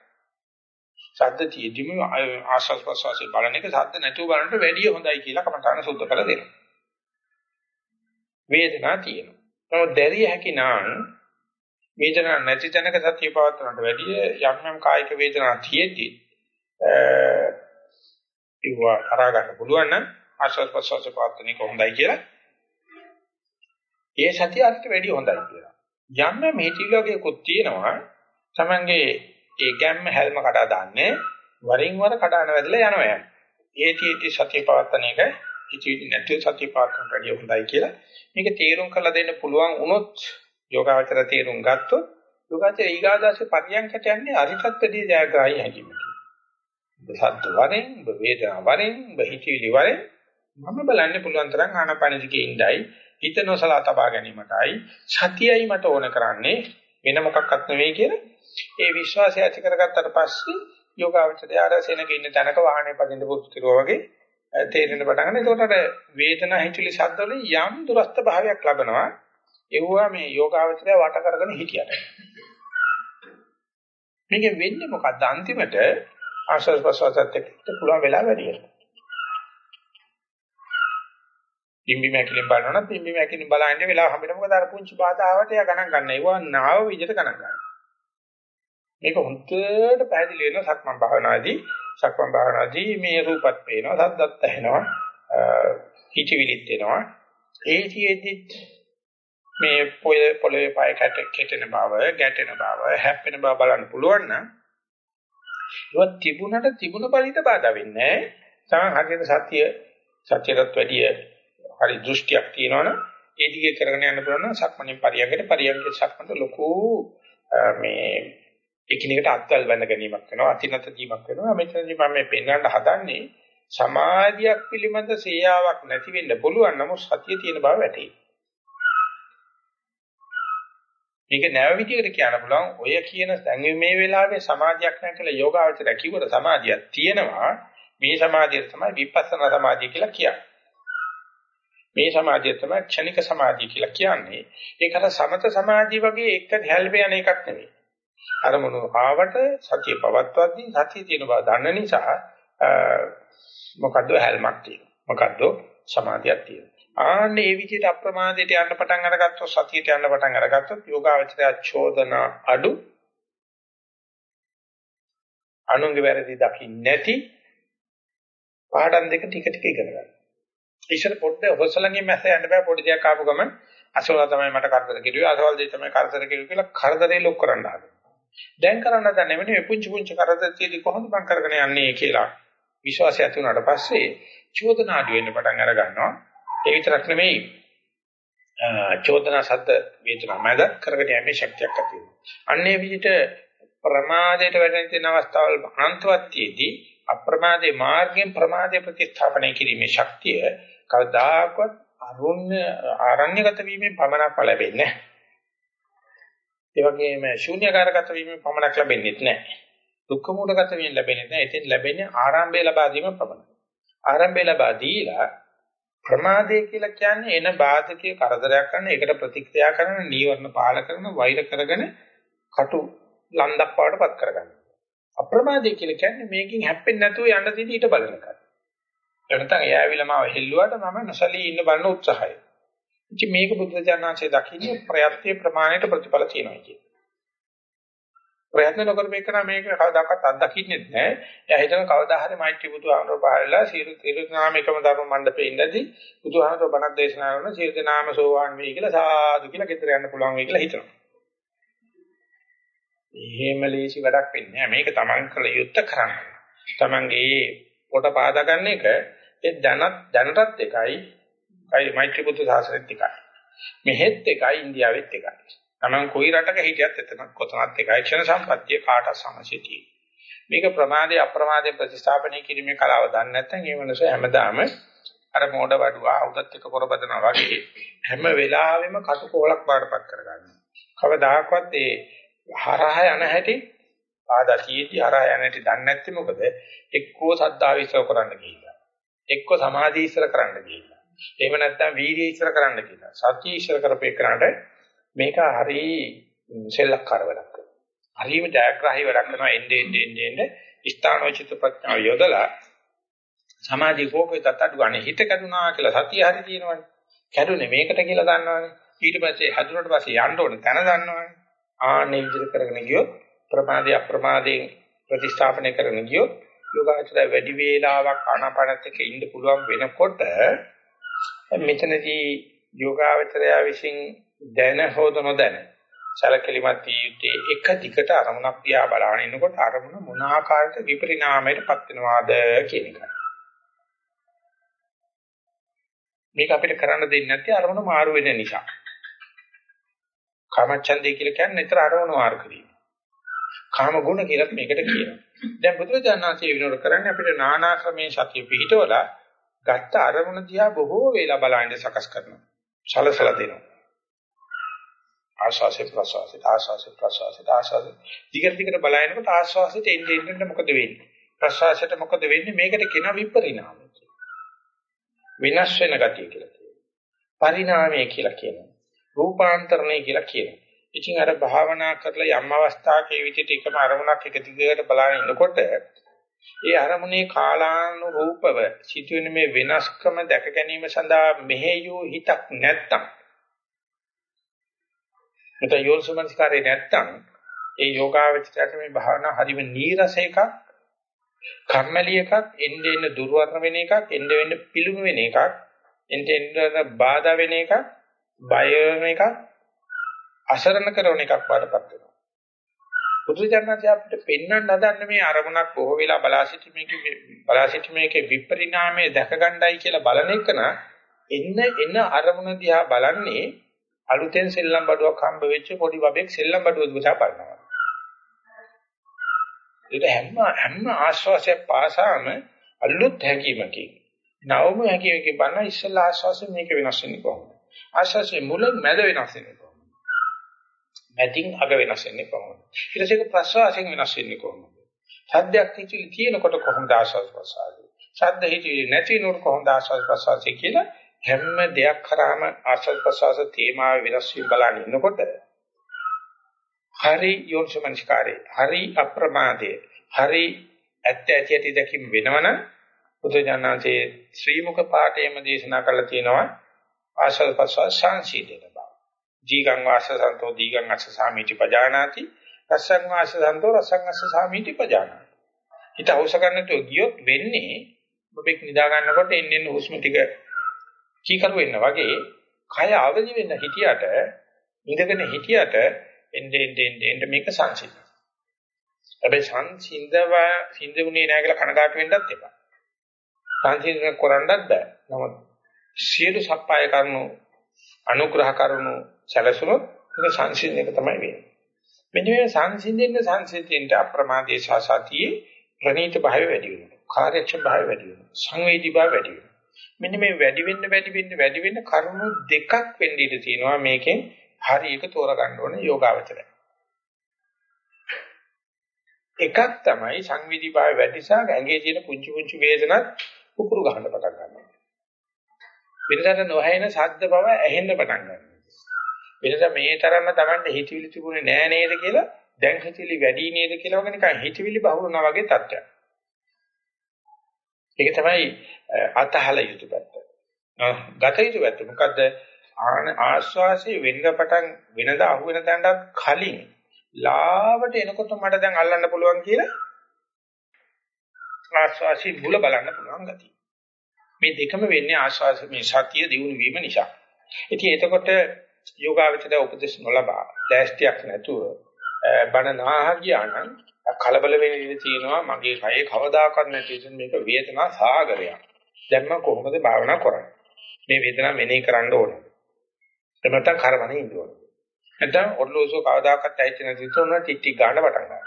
ශබ්ද තියෙදිම ආශස් ප්‍රසවාසයේ බලන එක ශබ්ද නැතුව බලනට වැඩිය හොඳයි කියලා කමඨාන සුද්ධ කරලා දෙනවා. වේදනා තියෙනවා. නමුත් දැරිය හැකි නම් වේදනා නැති තැනක සතිය පවත්වනට වැඩිය යම් යම් කායික වේදනා තියෙද්දි ඒවා කරා ගන්න පුළුවන් නම් ආශස් ප්‍රසවාසයේ පවත්වන එක හොඳයි කියලා ඒ සතිය අර්ථ වැඩි හොඳයි කියලා. යම් මේටිලෝගයකුත් තියෙනවා තමංගේ ඒ ගැම්ම හැල්ම කඩා දාන්නේ වරින් වර කඩාන වැදලා යනවා යන්නේ. ඒටීටි සතිය පවත්තන එක ඉතිවිදි නැති සතිය පවත්තන වැඩි හොඳයි කියලා. මේක තීරුම් කරලා දෙන්න පුළුවන් වුණොත් යෝගාවචර තීරුම් ගත්තොත් යෝගාචර ඊගාදාසේ පරියන්කට යන්නේ අරිටත් වැඩි ජයග්‍රහයි හැකියි. සද්ද වරෙන්, වේදනා වරෙන්, හිතවිලි වරෙන් මම බලන්නේ පුළුවන් තරම් ආනාපාන දිගේ ඉඳයි හිත නොසලා තබා ගැනීමටයි සතියයි මට ඕන කරන්නේ වෙන මොකක්වත් නෙවෙයි කියලා ඒ විශ්වාසය ඇති කරගත්තට පස්සේ යෝගාවචරය අර සෙනක ඉන්න තැනක වාහනේ පදින්න පුරුදු කරුවා වගේ තේරෙන පටන් ගන්න. ඒකට අර වේදනා හිතුලි ශබ්දවල යම් දුරස්ත භාවයක් ලබනවා. ඒවා මේ යෝගාවචරය වට කරගෙන හිටියට. මේක වෙන්නේ මොකද්ද අන්තිමට ආශ්වාස ප්‍රශ්වාසත් එක්ක පුළුවන් වෙලා වැඩි වෙනවා. පිම්බි මැකිලින් බලනවා පිම්බි මැකිලින් බලන්නේ වෙලාව හැමෙන්න මොකද අර පුංචි බාධාවට එයා ගණන් ගන්න. ඒවා නාව විදිහට ගණන් ගන්න. මේක හොඳට පැහැදිලි වෙන සක්මන් භාවනාදී සක්මන් භාවනාදී මේ රූපත් පේනවා සද්දත් ඇහෙනවා හිතවිලිත් එනවා ඒතිෙදිත් මේ පොළේ පොළේ පය කැට කෙටෙන බව ගැටෙන බව හැප්පෙන බව බලන්න පුළුවන් නම් ඒවත් තිබුණට තිබුණ පරිදි බාධා වෙන්නේ නැහැ. තමයි හරියට සත්‍ය සත්‍යයට වැඩිය හරි දෘෂ්ටියක් තියෙනවනම් ඒ දිගේ කරගෙන යන්න පුළුවන් නම් සක්මණේ පරියන්කට පරියන්කේ සක්මන්ට ලොකු මේ එකිනෙකට අත්වල බඳ ගැනීමක් වෙනවා අතිනත දීමක් වෙනවා මෙතනදී මම මේ පෙන්වන්න හදන්නේ සමාධියක් පිළිබඳ සේයාවක් නැති වෙන්න පුළුවන් නමුත් සතිය තියෙන බව වැටේ. මේක නැව විදිහකට කියන්න පුළුවන් ඔය කියන දැන් මේ වෙලාවේ සමාධියක් නැහැ කියලා යෝගාවචර කිව්වට සමාධියක් තියෙනවා මේ සමාධිය තමයි විපස්සනා සමාධිය කියලා කියන්නේ. මේ සමාධිය තමයි ක්ෂණික සමාධිය කියලා කියන්නේ. ඒක අර සමත සමාධිය වගේ එක හැල්බේ යන එකක් නෙවෙයි. අරමුණු ආවට සතිය පවත්වද්දී සතිය තියෙන බව දන්න නිසා මොකද්ද හැල්මක් තියෙනවා. මොකද්ද සමාධියක් තියෙනවා. ආන්නේ මේ විදිහට අප්‍රමාදයට යන්න පටන් අරගත්තොත් සතියට යන්න පටන් අරගත්තොත් යෝගාවචරය චෝදන අඩු අනුන්ගේ වැරදි දකින්න නැති පාඩම් දෙක ටික ටික ඉගෙන ගන්න. ඉස්සර පොඩ්ඩ හොසලංගෙන් මැස්ස යන්න බෑ පොඩි දෙයක් ආපු ගමන් අසවල තමයි මට කරදර කෙරුවේ අසවල දෙය තමයි කරදර කෙරුවේ කියලා කරදරේ ලොක් කරන්න ආද. දැන් කරන්න දන්නේ මේ පුංචි පුංචි කරදර තියදී කොහොමද මම කරගෙන යන්නේ කියලා විශ්වාසය ඇති වුණාට පස්සේ චෝදනා අඩු වෙන්න පටන් අර ගන්නවා. ඒ විතරක් නෙමෙයි චෝදනා සද්ද වේදනා මැද කරගෙන යන්නේ ශක්තියක් ඇති වෙනවා. අන්නේ විදිහට ප්‍රමාදයට වැටෙන තියෙන අවස්ථාවල අනන්තවත්යේදී අප්‍රමාදේ මාර්ගයෙන් ප්‍රමාදේ ප්‍රතිස්ථාපනය කිරීමේ ශක්තිය කවදාකවත් අරුණ්‍ය ආරණ්‍යගත වීමෙන් පමණක් ලැබෙන්නේ නැහැ. ඒ වගේම ශූන්‍යකාරගත වීමෙන් පමණක් ලැබෙන්නේ නැහැ. දුක්ඛ මූලගත වීමෙන් ලැබෙන්නේ නැහැ. එතෙන් ලැබෙන්නේ ආරම්භය ලබා දීම පමණයි. ආරම්භය ලබා දීලා ප්‍රමාදය කියලා කියන්නේ එන බාධකයේ කරදරයක් කරන එකට ප්‍රතික්‍රියා කරන නීවරණ පාල කරන වෛර කරගෙන කටු ලන්දක් පාටපත් කරගන්න. අප්‍රමාදය කියලා කියන්නේ මේකෙන් හැප්පෙන්නේ නැතුව යන්න තියෙන ඊට බලන එක. එනතන් එයාවිල මාව හෙල්ලුවාට මම නොසලී ඉන්න බලන උත්සාහය. ඉතින් මේක බුද්ධජනනාංශයේ දකින්නේ ප්‍රයත්න ප්‍රමාණයට ප්‍රතිඵල තියෙනවා කියන්නේ. ප්‍රයත්න නොකරපේකන මේක කවදාකවත් අත්දකින්නේ නැහැ. එයා හිතන කවදා හරි මෛත්‍රී බුදුහාමර පහළලා සියලු සියලු නාමිකම ධර්ම මණ්ඩපේ ඉඳදී බුදුහාමර බණක් දේශනා කරන සියලු නාම සෝවාන් වෙයි කියලා සාදු කියලා ගෙදර යන්න පුළුවන් වෙයි කියලා හිතනවා. එහෙම ලේසි වැඩක් වෙන්නේ නැහැ. මේක Taman කළ යුත්තේ කරන්න. Tamanගේ පොට පාදා ගන්න එක ඒ දැනත් දැනටත් එකයි. මෛත්‍රී බුදු සාසනෙත් එකයි. මෙහෙත් එකයි ඉන්දියාවෙත් එකයි. Taman කොයි රටක හිටියත් එතන කොතනත් එකයි ක්ෂණ සම්පත්තිය කාට සමසිතියි. මේක ප්‍රමාදේ අප්‍රමාදේ ප්‍රතිස්ථාපනය කිරීමේ කලාව දන්නේ නැත්නම් ඒ මනස හැමදාම අර මෝඩ වඩුවා උදත් එක කරබදනවා වගේ හැම වෙලාවෙම කටුකොලක් බාටපත් කරගන්නවා. කවදාකවත් ඒ හරහා යන හැටි ආදතියේදී හරහා යන හැටි දන්නේ නැත්නම් මොකද එක්කෝ සද්ධා විශ්ව කරන්න ගිහිල්ලා එක්කෝ සමාධි ඉස්සර කරන්න ගිහිල්ලා එහෙම නැත්නම් වීර්යය ඉස්සර කරන්න ගිහිල්ලා සත්‍ය ඉස්සර කරපේ කරාට මේක හරි සෙල්ලක්කාර වැඩක්. හරිම ජයග්‍රාහී වැඩක් කරනවා එන්නේ එන්නේ එන්නේ ස්ථානෝචිත ප්‍රඥාව යොදලා සමාධි කෝකේ තත්ත්ව ගන්න හිත කැඩුනා කියලා සතිය හරි තියෙනවනේ. කැඩුනේ මේකට කියලා දන්නවනේ. ඊට පස්සේ හදුනට පස්සේ යන්න ඕනේ තැන දන්නවනේ. ආන්නේ විදිහට කරගෙන ගියොත් ප්‍රමාදේ අප්‍රමාදයෙන් ප්‍රතිස්ථාපනය කරගෙන ගියොත් යෝගාචර වැඩි වේලාවක් ආනාපානත් එක්ක ඉන්න පුළුවන් වෙනකොට මෙතනදී යෝගාචරය විසින් දැන හොද නොදැන සලකලිමත් යුත්තේ එක දිගට අරමුණක් දිහා බලාගෙන ඉන්නකොට අරමුණ මොන ආකාරයකට විපරිණාමයටපත් වෙනවාද කියන එකයි. මේක අපිට කරන්න දෙන්නේ නැත්තේ අරමුණ මාරු වෙන නිසා. කාමච්ඡන්දේ කියලා කියන්නේ නිතර අරමුණ මාරු කිරීම. කාම ගුණ කියලා මේකට කියනවා. දැන් බුදුරජාණන්සේ විනෝද කරන්නේ අපිට නානා ක්‍රමේ සතිය පිහිටවලා ගත්ත අරමුණ දිහා බොහෝ වේලා බලන්න සකස් කරනවා. සලසලා දෙනවා. ආශාසෙ ප්‍රසවාසෙ ආශාසෙ ප්‍රසවාසෙ ආශාසෙ දිගට දිගට බලනකොට ආශාසෙට එන්නේ එන්නේ මොකද වෙන්නේ? ප්‍රසවාසයට මොකද වෙන්නේ? මේකට කියන විපරිණාමය වෙනස් වෙන ගතිය කියලා කියනවා. පරිණාමය කියලා කියනවා. රූපාන්තරණය කියලා කියනවා. ඉතින් අර භාවනා කරලා යම් අවස්ථාවක ඒ විදිහට එකම අරමුණක් එක දිගට බලාගෙන ඉනකොට ඒ අරමුණේ කාලානුරූපව සිදුවෙන මේ වෙනස්කම දැක ගැනීම සඳහා මෙහෙයූ හිතක් නැත්තම් නැත්නම් යෝනිසමනස්කාරේ නැත්තම් ඒ යෝගාවචරයට මේ භාවනා හරිම නීරස එකක් කම්මැලි එකක් එන්නේ එන්න දුර්වර්ණ වෙන එකක් එන්නේ වෙන්න පිළුම වෙන එකක් එන්නේ එන්න බාධා වෙන එකක් බය වෙන එකක් අසරණ කරන එකක් වඩපත් වෙනවා බුදුජානක අපිට පෙන්වන්න හදන්නේ මේ අරමුණක් බොහෝ වෙලා බලා සිටීමේකේ බලා සිටීමේකේ විපරිණාමය දැක ගන්නයි කියලා බලන එක න එන්න එන්න අරමුණ දිහා බලන්නේ අලුතෙන් සෙල්ලම් බඩුවක් හම්බ වෙච්ච පොඩි බබෙක් සෙල්ලම් බඩුව දිහා බලනවා. ඒක හැම හැම ආශ්වාසයක් පාසාම අලුත් හැකීමකින් නවම හැකීමකින් බලන ඉස්සලා ආශ්වාසය මේක වෙනස් වෙන්නේ කොහොමද? ආශ්වාසයේ මුලින් මැද වෙනස් වෙන්නේ කොහොමද? මැදින් අග වෙනස් වෙන්නේ කොහොමද? ඊට පස්සේ ප්‍රශ්වාසයෙන් වෙනස් වෙන්නේ කොහොමද? සද්දයක් හිතේ තියෙනකොට කොහොමද ආශ්වාස ප්‍රශ්වාසය? ශබ්ද හිතේ නැති වෙනකොට කොහොමද ආශ්වාස ප්‍රශ්වාසය කියලා හැම දෙයක් කරාම ආශ්වාස ප්‍රශ්වාස තේමාව වෙනස් වීම බලන ඉන්නකොට හරි යෝනිසමනස්කාරේ හරි අප්‍රමාදේ හරි ඇත්ත ඇති ඇති දැකීම වෙනවනම් බුදුජානනාංශයේ ශ්‍රී මුඛ පාඨයේම දේශනා කරලා තියෙනවා ආශ්වාස ප්‍රශ්වාස සංසීදන බව. දීගං වාස සන්තෝ දීගං අස්ස සාමිති පජානාති රසං වාස සන්තෝ රසං අස්ස සාමිති පජානාති. හිත අවශ්‍ය කරන්නට ගියොත් වෙන්නේ ඔබෙක් නිදා ගන්නකොට එන්නේ හුස්ම ටික කීකරු වෙන්න වගේ කය අවදි වෙන්න හිටියට ඉඳගෙන හිටියට එන්නේ එන්නේ එන්නේ මේක සංසිඳන. හැබැයි සංසිඳව සිඳුනේ නැහැ කියලා කනගාටු වෙන්නත් එපා. සංසිඳන කරන්නත් බෑ. නමුත් සියලු සප්පාය කරනු අනුග්‍රහ කරනු සැලසුනොත් ඒක සංසිඳන එක තමයි වෙන්නේ. මෙන්න මේ සංසිඳෙන්න සංසිඳෙන්න අප්‍රමාදයේ සාසතියේ ප්‍රණීත භාවය වැඩි වෙනවා. කාර්යක්ෂම භාවය වැඩි වෙනවා. සංවේදී භාවය වැඩි වෙනවා. මෙන්න මේ වැඩි වෙන්න වැඩි වෙන්න වැඩි වෙන්න කරුණු දෙකක් වෙන්න ඉඩ තියෙනවා මේකෙන් හරි එක තෝරගන්න ඕනේ යෝගාවචරය. එකක් තමයි සංවිධි භාවය වැඩිසා ඇඟේ තියෙන පුංචි පුංචි වේදනත් උකුරු ගන්න පටන් ගන්නවා. වෙනදාට නොහැෙන ශබ්ද බව ඇහෙන්න පටන් ගන්නවා. වෙනදා මේ තරම්ම Tamante හිතවිලි තිබුණේ නෑ නේද කියලා දැන් හිතවිලි වැඩි නේද කියලා වගේ නිකන් හිතවිලි බහුරුනා වගේ තත්ත්වයක්. ඒක තමයි අතහල යුතු පැත්ත. ගත යුතු පැත්ත මොකද්ද? ආශ්වාසයේ වෙනද පටන් වෙනද අහු වෙන තැනට කලින් ලාවට එනකොට මට දැන් අල්ලන්න පුළුවන් කියලා ආශ්වාසයේ මුල බලන්න පුළුවන් ගතිය. මේ දෙකම වෙන්නේ ආශ්වාස මේ සතිය දිනු වීම නිසා. ඉතින් එතකොට යෝගාවචරය උපදේශ නොලබා දැස්තියක් නැතුව බණ නාහ ගියානම් කලබල වෙන ඉඳී තියෙනවා මගේ කයේ කවදාකවත් නැති ඉතින් මේක වේදනා සාගරයක්. දැන් මම කොහොමද භාවනා කරන්නේ? මේ වේදනාව මෙනෙහි කරන්න ඕනේ. එහෙම නැත්නම් කරවන්නේ ඉන්න ඕනේ. නැත්නම් ඔර්ලෝසෝ කවදාකවත් ඇහිච්ච නැති තුන ටිටි ගන්න පටන් ගන්නවා.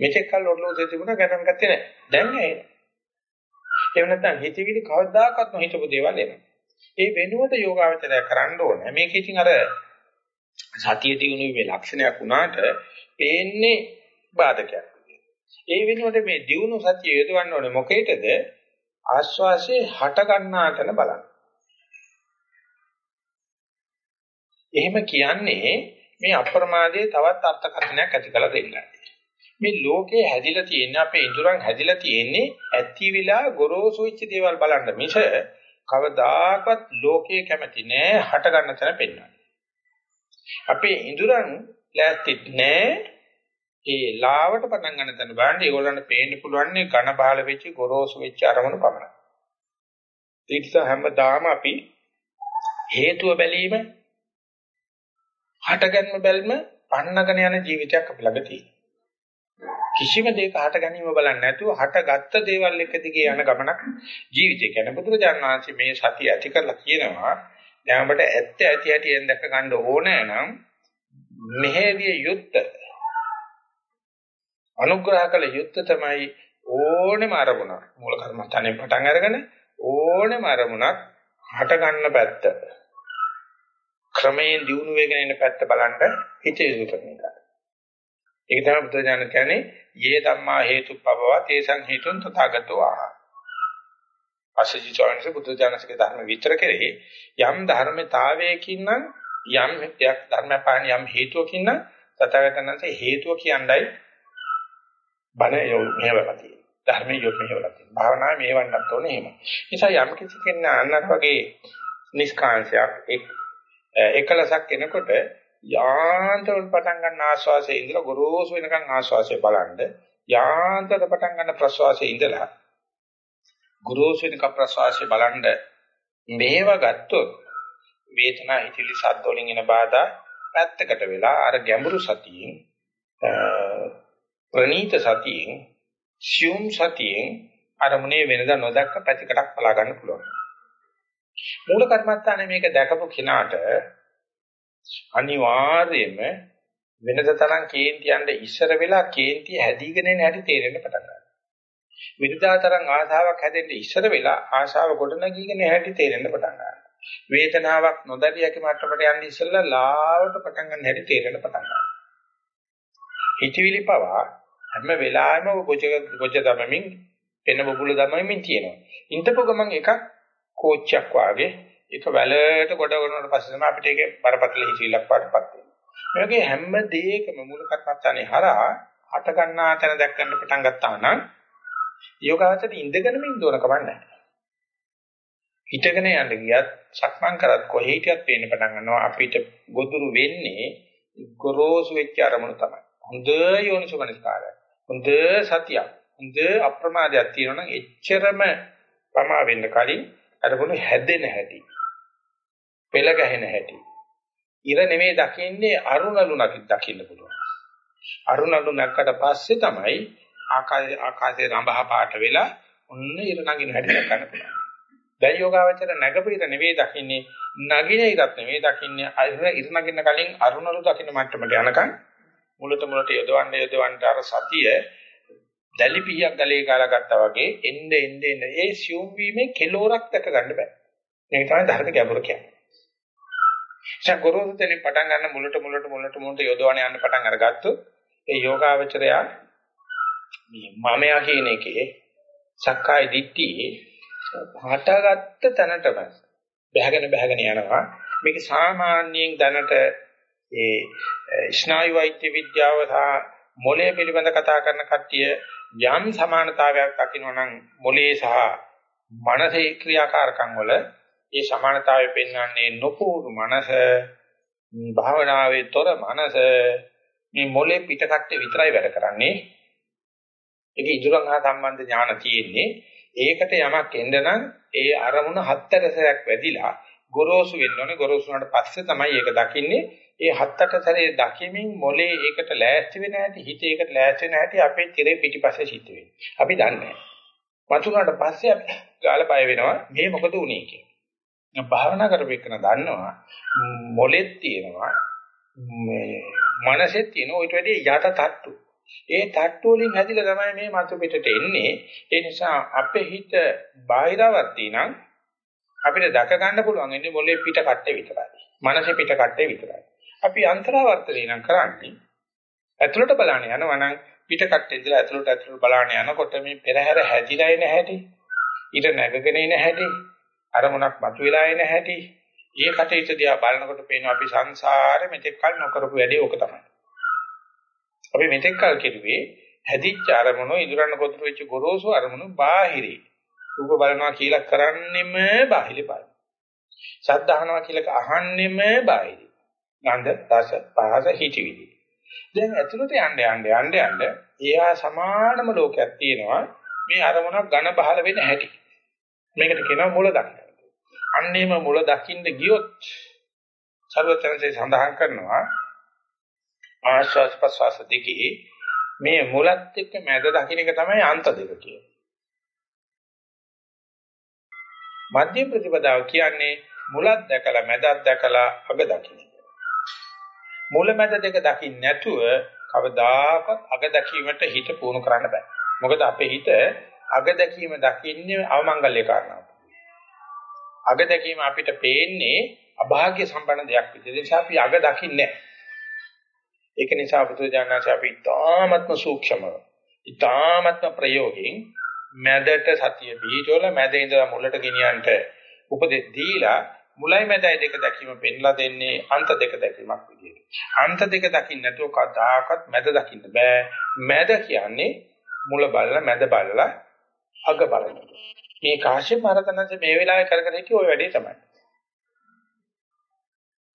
මෙතෙක් කල් ඔර්ලෝසෝ තිබුණා ගණන් ගත්තේ නැහැ. දැන් ඇහෙනවා. එහෙම නැත්නම් හිතවිලි කවදාකවත් නොහිතපු දේවල් එනවා. ඒ වෙනුවට යෝගාවචරය කරන්න ඕනේ. මේක ඉතින් අර සතිය දිනුවේ ලක්ෂණයක් වුණාට පේන්නේ බාධකයක්. ඒ වෙනුවට මේ දිනු සතිය යොදවන්න ඕනේ මොකේද? ආස්වාසේ හට ගන්නා තැන බලන්න. එහෙම කියන්නේ මේ අප්‍රමාදයේ තවත් අර්ථකථනයක් ඇති කළ දෙන්නයි. මේ ලෝකේ හැදිලා තියෙන අපේ ඉඳුරන් හැදිලා තියෙන්නේ ඇති විලා ගොරෝසු වෙච්ච දේවල් බලන්න මිස කවදාකවත් ලෝකේ කැමති නෑ හට ගන්න තැන පෙන්වන්න. අපේ ඉඳුරන් ලෑස්තිත් නෑ ඒ ලාවට පටන් ගන්න තැන බලන්න ඒගොල්ලන්ට පේන්න පුළුවන් නේ ඝන බහල වෙච්ච ගොරෝසු වෙච්ච අරමුණු පමණයි. ඒ නිසා හැමදාම අපි හේතුව බැලීම හටගන්න බැල්ම පන්නගෙන යන ජීවිතයක් අපි ළඟ තියෙනවා. කිසිම දෙයක හට ගැනීම බලන්නේ නැතුව හටගත්ත දේවල් එක දිගේ යන ගමනක් ජීවිතය කියන්නේ බුදුරජාණන් වහන්සේ මේ සතිය ඇති කරලා කියනවා දැන් අපිට ඇත්ත ඇති ඇතිෙන් දැක ගන්න ඕනේ නම් මෙහෙවිය යුත්ත. අනුග්‍රහ කළ යුත්ත තමයි ඕනෙම අරමුණක්. මූල කර්මස්ථානේ පටන් අරගෙන ඕනෙම අරමුණක් හට ගන්න පැත්ත. ක්‍රමයෙන් දියුණු වෙගෙන යන පැත්ත බලන්න හිතේ යොමු කරන එක. ඒක තමයි බුදුරජාණන් කියන්නේ යේ ධම්මා හේතුප්පවව තේසං හේතුන් තථාගතෝ ආහ. අසජි චෝන්සේ බුදුරජාණන්සේගේ ධර්ම විතර කෙරෙහි යම් ධර්මතාවයකින් නම් යම් දෙයක් ධර්මපාණ යම් හේතුවකින් නම් තථාගතයන්සේ හේතුව කියන්නයි බණ මෙහෙවලා තියෙන්නේ. ධර්මයේ යොමු මෙහෙවලා තියෙන්නේ. භාවනාවේ මෙහෙවන්නත් ඕනේ එහෙම. නිසා යම් කිසි කෙනා අන්නර වගේ නිස්කාංශයක් එක් එකලසක් එනකොට යාන්ත්‍රවල පටන් ගන්න ආශ්වාසයේ ඉඳලා ගොරෝසු වෙනකන් ආශ්වාසය බලන්න යාන්ත්‍රයට පටන් ගන්න ප්‍රශ්වාසයේ ඉඳලා ගොරෝසු වෙනකන් ප්‍රශ්වාසය බලන්න මේව ගත්තොත් වේදනා හිතිලි සද්ද වලින් එන බාධා පැත්තකට වෙලා අර ගැඹුරු සතියෙන් ප්‍රනීත සතියෙන් සියුම් සතියෙන් අරමුණේ වෙනද නොදක්ක පැතිකඩක් බලා ගන්න පුළුවන්. මූල කර්මත්තානේ මේක දැකපු කෙනාට අනිවාර්යයෙන්ම වෙනද තරම් කේන්ති යන්න ඉස්සර වෙලා කේන්ති හැදීගෙන එන හැටි තේරෙන්න පටන් ගන්නවා. විරුද්ධා තරම් ආශාවක් හැදෙන්න ඉස්සර වෙලා ආශාව ගොඩනගීගෙන හැටි තේරෙන්න පටන් ගන්නවා. වේදනාවක් නොදැරිය යකි මට්ටමට යන්න ඉස්සෙල්ලා ලාවට පටන් ගන්න හැටි තේරෙන්න පටන් ගන්නවා. හිතවිලි පවා හැම වෙලාවෙම ගොජ ගොජ දමමින් එන බබුල දමමින් තියෙනවා. ඉන්ටපො ගමන් එකක් කෝච්චයක් වාගේ ඒක වැලට කොට වුණාට පස්සේ තමයි අපිට ඒකේ බරපතල හිතිලක් පාටපත් වෙන්නේ. මේ වගේ හැම දෙයකම මූල කර්මස්ථානේ හරහා හට ගන්නා තැන දැක්කන්න පටන් ගත්තා නම් යෝගාවචරයේ ඉඳගෙනම ඉඳෝන කමන්නේ. හිටගෙන යන්න ගියත් සක්මන් කරත් කොහේ හිටියත් පේන්න පටන් ගන්නවා අපිට ගොදුරු වෙන්නේ ගොරෝසු වෙච්ච අරමුණු තමයි. හොඳ යෝනිසෝමනස්කාරය. හොඳ සතියක්. හොඳ අප්‍රමාදයක් තියෙනවා නම් එච්චරම ප්‍රමා වෙන්න කලින් අරමුණු හැදෙන හැටි. පෙළ ගැහෙන හැටි. ඉර නෙමෙයි දකින්නේ අරුණලු නැති දකින්න පුළුවන්. අරුණලු නැක්කට පස්සේ තමයි ආකාශයේ ආකාශයේ රඹහ පාට වෙලා ඔන්න ඉර නගින හැටි දක්වන්න පුළුවන්. දැන් යෝගාවචර නැගපිට නෙවෙයි දකින්නේ නගින ඉරත් නෙවෙයි දකින්නේ ඉර නගින්න කලින් අරුණලු දකින්න මට්ටමට යනකම් මුලට මුලට යොදවන්න යොදවන්න අර සතිය දැලිපියක් ගලේ ගාලා ගත්තා වගේ එnde එnde එnde ඒ සියුම් වීමේ කෙලෝරක් දැක ගන්න බෑ. මේක තමයි ධර්ම ගැඹුර කියන්නේ. දැන් ගොරෝසු තැනින් පටන් ගන්න මුලට මුලට මුලට මුලට යොදවන යන්න පටන් අරගත්තොත් ඒ යෝගාවචරයා මේ මමයා කියන එකේ සක්කාය දිට්ඨියේ හටගත්ත තැනටම බහගෙන බහගෙන යනවා. මේක සාමාන්‍යයෙන් දැනට ඒ ස්නායු වෛද්‍ය විද්‍යාව සහ මොළය පිළිබඳ කතා කරන කට්ටිය යම් සමානතාවයක් දකිනවා නම් මොළේ සහ මනසේ ක්‍රියාකාරකම් වල ඒ සමානතාවය පෙන්වන්නේ නොපුරු මනස භාවනාවේ තොර මනස මේ මොලේ පිටකට්ටේ විතරයි වැඩ කරන්නේ. ඒක ඉදurang හා සම්බන්ධ ඥාන තියෙන්නේ. ඒකට යමක් එන්න නම් ඒ අරමුණ හතරසයක් වැඩිලා ගොරෝසු වෙන්න ඕනේ. ගොරෝසු වුණාට පස්සේ තමයි ඒක දකින්නේ. ඒ හත්තට සැරේ දකිමින් මොලේ ඒකට ලෑස්ති වෙන හැටි හිත ඒකට ලෑස්ති වෙන හැටි අපේ තිරේ පිටිපස්සේ සිද්ධ වෙන්නේ. අපි දන්නේ නැහැ. වතුනාට පස්සේ අපි ගාල බය වෙනවා. මේ මොකද උනේ කියලා. භාවනා කරපෙන්න දන්නවා මොලෙත් තියෙනවා මේ මනසෙත් තියෙන ඔයිට වැඩි යට තට්ටු. ඒ තට්ටු වලින් හැදිලා තමයි මේ මතු පිටට එන්නේ. ඒ නිසා අපේ හිත බාහිරවර්ති නම් අපිට දැක ගන්න පුළුවන් ඉන්නේ මොලේ පිට කට්ටේ විතරයි. මනසේ පිට කට්ටේ විතරයි. අපි අන්තරාවර්තනේ නම් කරන්නේ ඇතුළට බලන්න යනවා නම් පිට කට්ටේ ඉඳලා ඇතුළට ඇතුළට බලන්න යනකොට මේ පෙරහැර හැදිලා එන හැටි, ඊට නැගගෙන එන හැටි, අරමුණක් මතුවලා එන හැටි ඒ කටයුතු දිහා බලනකොට පේනවා අපි සංසාරේ මෙතෙක් කල නොකරපු වැඩේ ඕක තමයි. අපි මෙතෙක් කල කෙරුවේ හැදිච්ච අරමුණු ඉදurang කොටු වෙච්ච ගොරෝසු අරමුණු බාහිරේ. රූප බලනවා කියලා කරන්නෙම බාහිරේ බලන. ශබ්ද අහනවා කියලා අහන්නෙම බාහිරේ. ගන්ධ රස පහස හිතවිලි. දැන් ඇතුළට යන්න යන්න යන්න යන්න එයා සමානම ලෝකයක් තියෙනවා. මේ අරමුණක් ඝන බහල වෙන හැටි. මේකට කියනවා මූල දක්ෂ. අන්නේම මුල දකින්න ගියොත් සර්වඥන්සේ සඳහන් කරනවා ආශ්වාස ප්‍රශ්වාස දෙකේ මේ මුලත් එක්ක මැද දකින්න එක තමයි අන්ත දෙක කියන්නේ. මධ්‍ය ප්‍රතිපදාව කියන්නේ මුලත් දැකලා මැදත් දැකලා අග දකින්න. මුල මැද දෙක දකින්න නැතුව කවදාකවත් අග දැකීමට හිත පුහුණු කරන්න බෑ. මොකද අපේ හිත අග දැකීම දකින්නේ අවමංගල්‍ය කාරණාවක්. අග දැකීම අපිට පේන්නේ අභාග්‍ය සම්පන්න දෙයක් විදිහට. ඒ නිසා අපි අග දකින්නේ ඒක නිසා බුදුජානනාංශ අපි ඊ타ත්ම සූක්ෂමව ඊ타ත්ම ප්‍රයෝගයෙන් මැදට සතිය බීජවල මැද ඉඳලා මුලට ගෙනියන්නට උපදෙස් දීලා මුලයි මැදයි දෙක දැකීම පෙන්ලා දෙන්නේ අන්ත දෙක දැකීමක් විදියට. අන්ත දෙක දකින්න නැතුව කදාකත් මැද දකින්න බෑ. මැද කියන්නේ මුල බලලා මැද බලලා අග බලනවා. මේ කාශ්‍යප මහරතනන්ස මේ වෙලාවේ කර කර හිටිය ওই වැඩේ තමයි.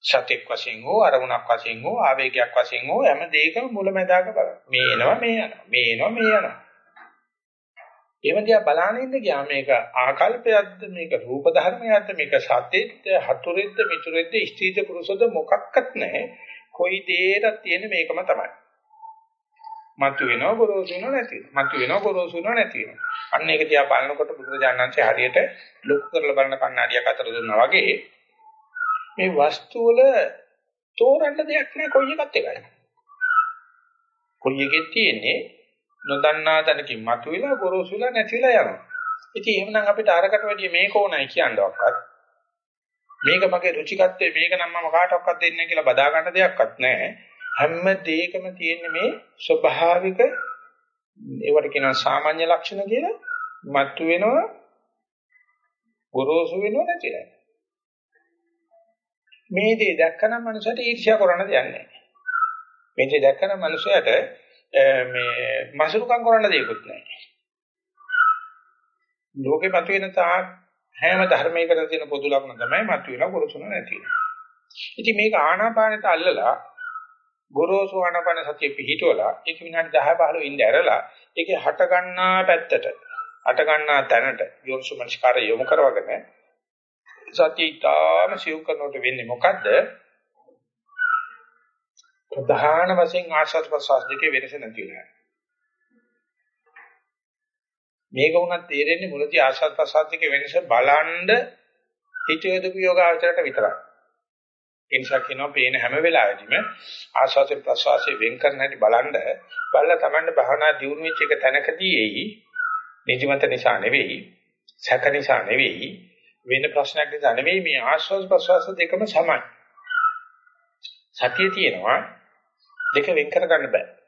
සත්‍යක් වශයෙන් හෝ අරමුණක් වශයෙන් හෝ ආවේගයක් වශයෙන් හෝ හැම දෙයකම මුලැමැදාක බලන්න. මේ එනවා මේ යනවා. මේ එනවා මේ යනවා. එහෙම දිහා බලන ඉන්න ගියා මේක ආකල්පයක්ද මේක රූප ධර්මයක්ද මේක සත්‍යෙද්ද හතුරෙද්ද මිතුරෙද්ද ස්ත්‍රීද පුරුෂද මොකක්වත් නැහැ. කොයි දෙයකට තියෙන මේකම තමයි. මතු වෙනව ගොරෝසු වෙනව නැති වෙනව. මතු වෙනව ගොරෝසු වෙනව නැති වෙනව. අන්න ඒක දිහා බලනකොට බුදුරජාණන්සේ හරියට ලොකු කරලා බලන කණ්ණාඩියක් අතර දුන්නා වගේ මේ වස්තු වල තෝරන්න දෙයක් නෑ කොයි එකත් එකයි. කොයි එකෙත් තියෙන්නේ නොදන්නා තැනකින් මතුවෙලා ගොරෝසු වෙලා නැතිලා යනවා. ඉතින් එහෙමනම් අපිට අරකට වැඩිය මේක ඕනයි කියනවක්වත් මේක මගේ රුචිකත්වයේ මේක නම් මම කාටවත් දෙන්නේ කියලා බදා ගන්න දෙයක්වත් නැහැ. හැම දෙයකම තියෙන්නේ මේ ස්වභාවික ඒවට කියනවා සාමාන්‍ය ලක්ෂණ කියලා. මතු වෙනවා ගොරෝසු වෙනව නැතිලා මේ දේ දැක්කනම් මනුස්සයට ඊර්ෂ්‍යා කරන්න දෙයක් නැහැ. මේ දේ දැක්කනම් මනුස්සයට මේ මසුරුකම් කරන්න දෙයක්වත් නැහැ. ලෝකේ මතු වෙන තාක් හැම ධර්මයකට තියෙන පොදු ලක්ෂණ තමයි මතු වෙලා ගොරෝසුන නැති ඉතින් මේක ආනාපානෙට අල්ලලා ගොරෝසු ආනාපාන සතිය පිහිටවලා ඒක විනාඩි 10 15 ඉඳ ඇරලා ඒකේ හට ගන්නා පැත්තට හට ගන්නා තැනට යොන්සු මනස්කාරය යොමු කරවගෙන සතියතාම සිව් කරනකොට වෙන්නේ මොකද්ද? ප්‍රධාන වශයෙන් ආශ්වාස ප්‍රශ්වාස දෙකේ වෙනස නැති වෙනවා. මේක උනත් තේරෙන්නේ මුලදී ආශ්වාස ප්‍රශ්වාස දෙකේ වෙනස බලන්ඩ හිතේදපු යෝගාචරයට විතරයි. ඒ නිසා කියනවා පේන හැම වෙලාවෙදිම ආස්වාද ප්‍රසවාසයේ වෙන් කරන හැටි බලන්න බලලා Tamanne භාවනා දියුණු වෙච්ච එක තැනකදී එයි. නිදිමත නිසා නෙවෙයි සැක නිසා නෙවෙයි වෙන ප්‍රශ්නයක් නිසා නෙවෙයි මේ ආස්වාද ප්‍රසවාස දෙකම සමානයි. සතිය තියෙනවා. දෙක වෙන් කර ගන්න බෑ. ආ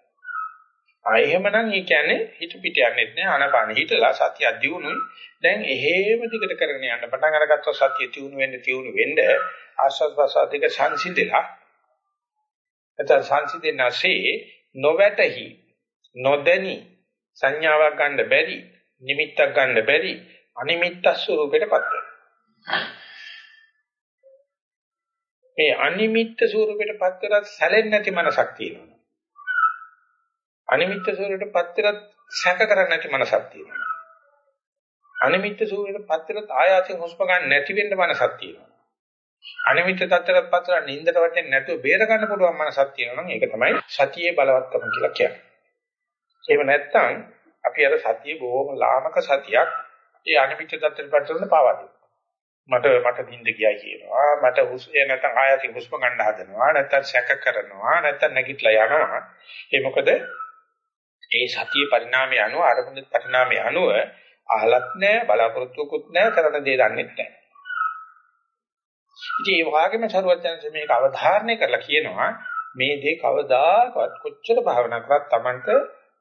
එහෙමනම් ඒ කියන්නේ හිත පිට යන්නේ නැහැ ආනාපාන හිතලා සතිය දියුණුයි. දැන් එහෙම දිගට කරගෙන යන්න පටන් අරගත්තොත් සතිය දියුණු වෙන්න දියුණු වෙන්න ආස්වාද ප්‍රසවාස දෙක සංසිඳිලා නැත්නම් සංසිඳෙන්නසේ නොවැටහි නොදැනි සංඥාවක් ගන්න බැරි නිමිත්තක් ගන්න බැරි අනිමිත්ත ස්වරූපයටපත් වෙනවා. මේ අනිමිත්ත ස්වරූපයටපත් කරත් සැලෙන්නේ නැති මනසක් තියෙනවා. අනිමිත්ත ස්වරූපයටපත් කරත් සැක කරන්නේ නැති මනසක් තියෙනවා. අනිමිත්ත ස්වරූපයටපත් කරත් ආයාසයෙන් හුස්ම ගන්න නැති වෙන්න මනසක් තියෙනවා. අනිමිත්ත තත්ත්වයට පතර නින්දට වටෙන්නේ නැතුව බේර ගන්න පුළුවන් මනසක් තියෙනවා නම් ඒක තමයි සතියේ බලවත්කම කියලා කියන්නේ. එහෙම නැත්නම් අපි අර සතියේ බොහොම ලාමක සතියක් ඒ අනිමිත්ත තත්ත්වයට පතරන පාවා මට මට නිින්ද ගියයි කියනවා මට හුස්ම නැත්නම් ආයතින් හුස්ම ගන්න හදනවා නැත්නම් සැක කරනවා නැත්නම් නැගිටලා යනවා. ඒ මොකද? ඒ සතියේ පරිණාමය අනුව අරමුණේ පරිණාමය අනුව අහලත් නැහැ බලාපොරොත්තුකුත් නැහැ කරන දේ දන්නේ නැහැ ඉතින් ඒ වගේම සරුවචනස මේක අවධාරණය කරලා කියනවා මේ දේ කවදාකවත් කොච්චර භාවනා කරත් Tamanට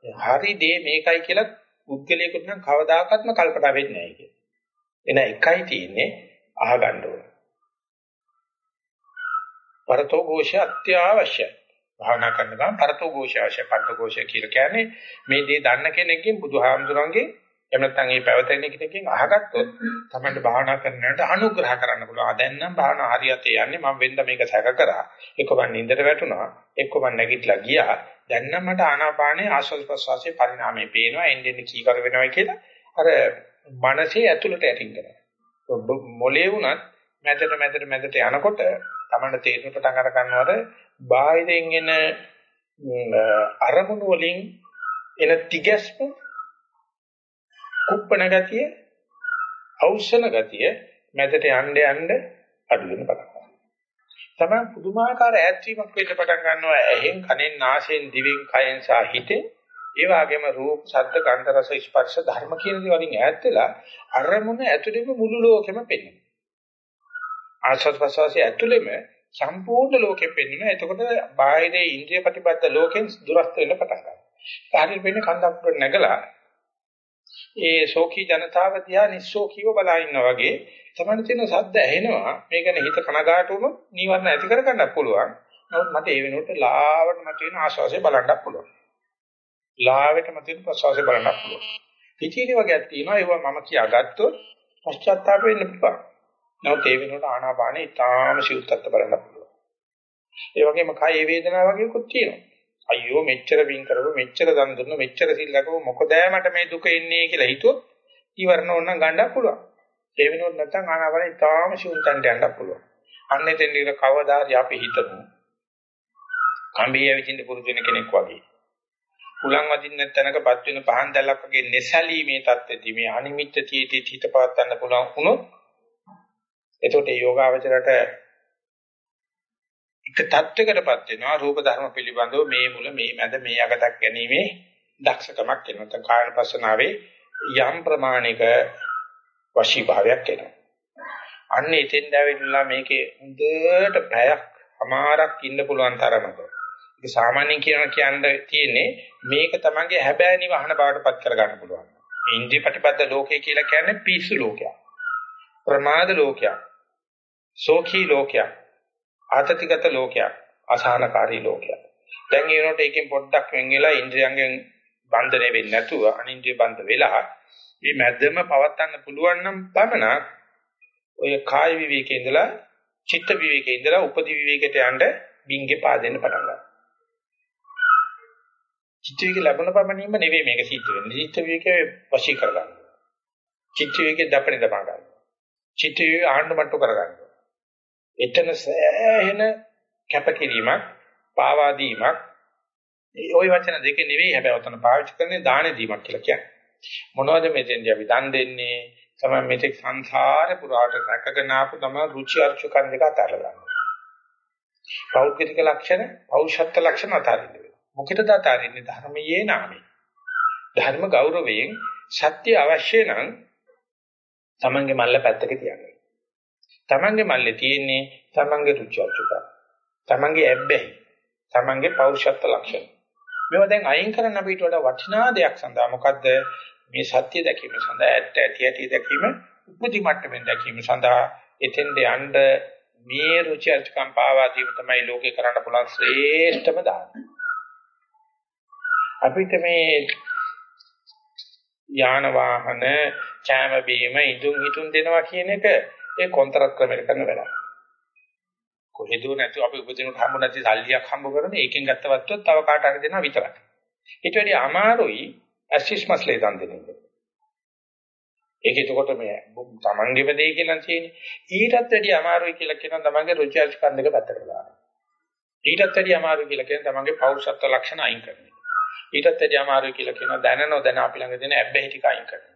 හරි දේ මේකයි කියලා පුද්ගලයෙකුට නම් කවදාකවත්ම කල්පනා වෙන්නේ නැහැ කියන. එන එකයි තියෙන්නේ අහගන්න ඕන. පරතෝ ഘോഷය අත්‍යවශ්‍යයි. භාවනා කරන ගමන් පරතෝ ഘോഷාශය පරතෝ ഘോഷය කියලා කියන්නේ මේ දේ දන්න කෙනෙක්ගෙන් බුදුහාමුදුරන්ගේ එහෙම නැත්නම් මේ පැවතෙන කෙනෙක්ගෙන් අහගත්තොත් තමයි භාවනා කරනකොට අනුග්‍රහ කරන්න පුළුවන්. දැන් නම් භාවනා හරියට යන්නේ මම වෙන්න මේක සැක කරා. එක්ක මම නින්දට වැටුණා, එක්ක මම නැගිටලා ගියා. දැන් නම් මට ආනාපානයේ ආශ්වාස ප්‍රශ්වාසයේ පරිණාමය පේනවා, එන්නේ කීකර වෙනවා කියලා. අර මනසේ ඇතුළට ඇටින් කරනවා. මොලේ වුණත් මැදට මැදට මැදට යනකොට තමයි තේරෙන පටන් අර ගන්නවද බාහිරින් එන අරමුණු වලින් එන තිගැස්ම කුප්පණ ගතිය, අවශ්‍යන ගතිය මැදට යන්න යන්න අඩු වෙන පටන් තමයි පුදුමාකාර ඈත්වීමක් වෙන්න පටන් ගන්නවා. ඇහෙන් කනෙන් නාසයෙන් දිවෙන් කයෙන් සහ හිතෙන්. ඒ වගේම රූප ශබ්ද ගන්ධ රස ස්පර්ශ ධර්ම කියන දේ වලින් ඈත් වෙලා අරමුණ ඇතුළේම මුළු ලෝකෙම පෙනෙනවා ආස්වාද ප්‍රසවාසයේ ඇතුළේම සම්පූර්ණ ලෝකෙ පෙනෙනවා එතකොට බාහිරේ ඉන්ද්‍රිය ප්‍රතිපද ලෝකෙන් දුරස්ත වෙන්න පටන් ගන්නවා. හරියට වෙන්නේ කන්දක් නැගලා ඒ ශෝකී ජනතාව දිහා නිස්සෝකීව බලා ඉන්නා වගේ තමයි තියෙන සද්ද ඇහෙනවා. මේ ගැන හිත කනගාටු වුණොත් නීවරණ ඇති කර ගන්නත් පුළුවන්. නමුත් මට ඒ වෙනුවට ලාවට මත වෙන ආශාසය බලන්නත් පුළුවන්. ලාවට මත වෙන ප්‍රසවාසය බලන්නත් පුළුවන්. පිටිලි වගේක් තියෙනවා. ඒවා මම කියාගත්තොත් පශ්චාත්තාප වෙන්න පුළුවන්. නමුත් ඒ වෙනුවට ආනාපානෙ ඊටාම සිවුත්තත් බලන්න පුළුවන් ඒ වගේම කය වේදනාව වගේකුත් තියෙනවා අයියෝ මෙච්චර වින් කරපො මෙච්චර දන් දුන්න මෙච්චර සිල් ලකව මොකද මට මේ දුක එන්නේ කියලා හිතුවොත් ඊවරණ ඕනනම් ගන්නත් පුළුවන්. ඒ වෙනුවට නැත්නම් ආනාපානෙ තාම ශුන්තන්ට යන්නත් පුළුවන්. අන්න එතෙන් ඉර කවදාරි අපි හිතමු. කම්බිය විදින්න පුරුදු වෙන කෙනෙක් වගේ. උලන් වදින්න තැනකපත් වෙන පහන් දැල්ලක් වගේ නැසලීමේ தත්ත්වෙදී මේ අනිමිත්ත තීටි හිත පවත්වන්න පුළුවන් වුණොත් එතකොට ඒ යෝගාවචරයට එක தත්වයකටපත් වෙනවා රූප ධර්ම පිළිබඳව මේ මුල මේ මැද මේ අගටක් ගැනීමේ දක්ෂකමක් එනවා. නැත්නම් කායන පස්සනාවේ යම් ප්‍රමාණික වශීභාවයක් එනවා. අන්න එතෙන් දැවෙලා මේකේ හොඳට පැයක් අමාරක් ඉන්න පුළුවන් තරමට. ඒක සාමාන්‍යයෙන් කියන කියන්නේ තියෙන්නේ මේක තමන්ගේ හැබෑ නිවහන බවටපත් කරගන්න පුළුවන්. මේ ඉන්ද්‍රිය ප්‍රතිපද ලෝකය කියලා කියන්නේ පිස්සු ලෝකයක්. ප්‍රමාද ලෝකයක්. සෝඛී ලෝකයක්. ආතතිගත ලෝකයක් අසහනකාරී ලෝකයක්. දැන් ඒ වෙනකොට ඒකෙන් පොඩ්ඩක් වෙන් වෙලා ඉන්ද්‍රියයන්ගෙන් බන්ධනය වෙන්නේ නැතුව අනින්ද්‍රිය බන්ධ වෙලා මේ මැදම පවත්න්න පුළුවන් නම් පමණක් ඔය කාය විවේකේ ඉඳලා චිත්ත විවේකේ ඉඳලා උපදි විවේකයට යන්න බින්ගේ පාදෙන්න පටන් ගන්නවා. චිත්ත විවේක ලැබුණ පමණින්ම නෙවෙයි මේක සිද්ධ වෙන්නේ. චිත්ත විවේකේ වශී කරගන්න. චිත්ත විවේකේ දපණි දමා ගන්න. චිත්ත විවේක ආණ්ඩමට්ටු කරගන්න. එතන සෑහෙන කැපකිරීමක් පාවා දීමක් ওই වචන දෙක නෙවෙයි හැබැයි ඔතන පාවිච්චි කරන්නේ දාන දීමක් කියලා කියන්නේ මොනවද මෙතෙන්දී අපි දන් දෙන්නේ තමයි මෙතෙක් සංසාරේ පුරාට රැකගෙන ආපු තම රුචි අරුචිකන් දෙක අතහැරලා දානවා පෞද්ගලික ලක්ෂණ, පෞෂත්ව ලක්ෂණ අතාරින්න වෙනවා. මොකටද අතාරින්නේ? ධර්මයේ නාමයෙන්. ධර්ම ගෞරවයෙන් සත්‍ය අවශ්‍ය නම් තමන්ගේ මල්ල පැත්තක තියන්න. තමන්ගේ මල්ලේ තියෙන්නේ තමන්ගේ රුචි අරුචිකම්. තමන්ගේ ඇබ්බැහි. තමන්ගේ පෞරුෂත්ව ලක්ෂණ. මේවා දැන් අයින් කරන්න අපිට වඩා වටිනා දෙයක් සඳහා මොකද්ද මේ සත්‍ය දැකීම සඳහා ඇත්ත ඇති ඇති දැකීම උපදි මට්ටමින් දැකීම සඳහා එතෙන්ද යන්න මේ රුචි අරුචිකම් පාවා දීම තමයි ලෝකේ කරන්න පුළුවන් ශ්‍රේෂ්ඨම දාන. අපිට මේ යාන වාහන, කැම බීම, ඉදුම් හිටුම් දෙනවා කියන එක ඒ කොන්ත්‍රාත් ක්‍රමයක කරන වැඩක්. කොහෙදෝ නැතුව අපි උපදිනට හම්බ නැති සල්ලියක් හම්බ කරන ඒකෙන් ගත්තවත්වත් තව කාට හරි දෙනවා විතරයි. ඊට වැඩි අමාරුයි ඇසිස් මස්ලේ දන් දෙන එක. ඒක එතකොට මේ තමන්ගේම දෙය කියලා තියෙන්නේ. ඊටත් වැඩි අමාරුයි කියලා කියනවා තමන්ගේ රුචි අරුචිකම් දෙක පැත්තකට දාන්න. ඊටත් වැඩි අමාරුයි කියලා කියන තමන්ගේ පෞරුෂත්ව ලක්ෂණ අයින් කරන එක. ඊටත් වැඩි අමාරුයි කියලා කියනවා දැන නොදැන අපි ළඟ තියෙන ඇබ්බැහි ටික අයින් කරන එක.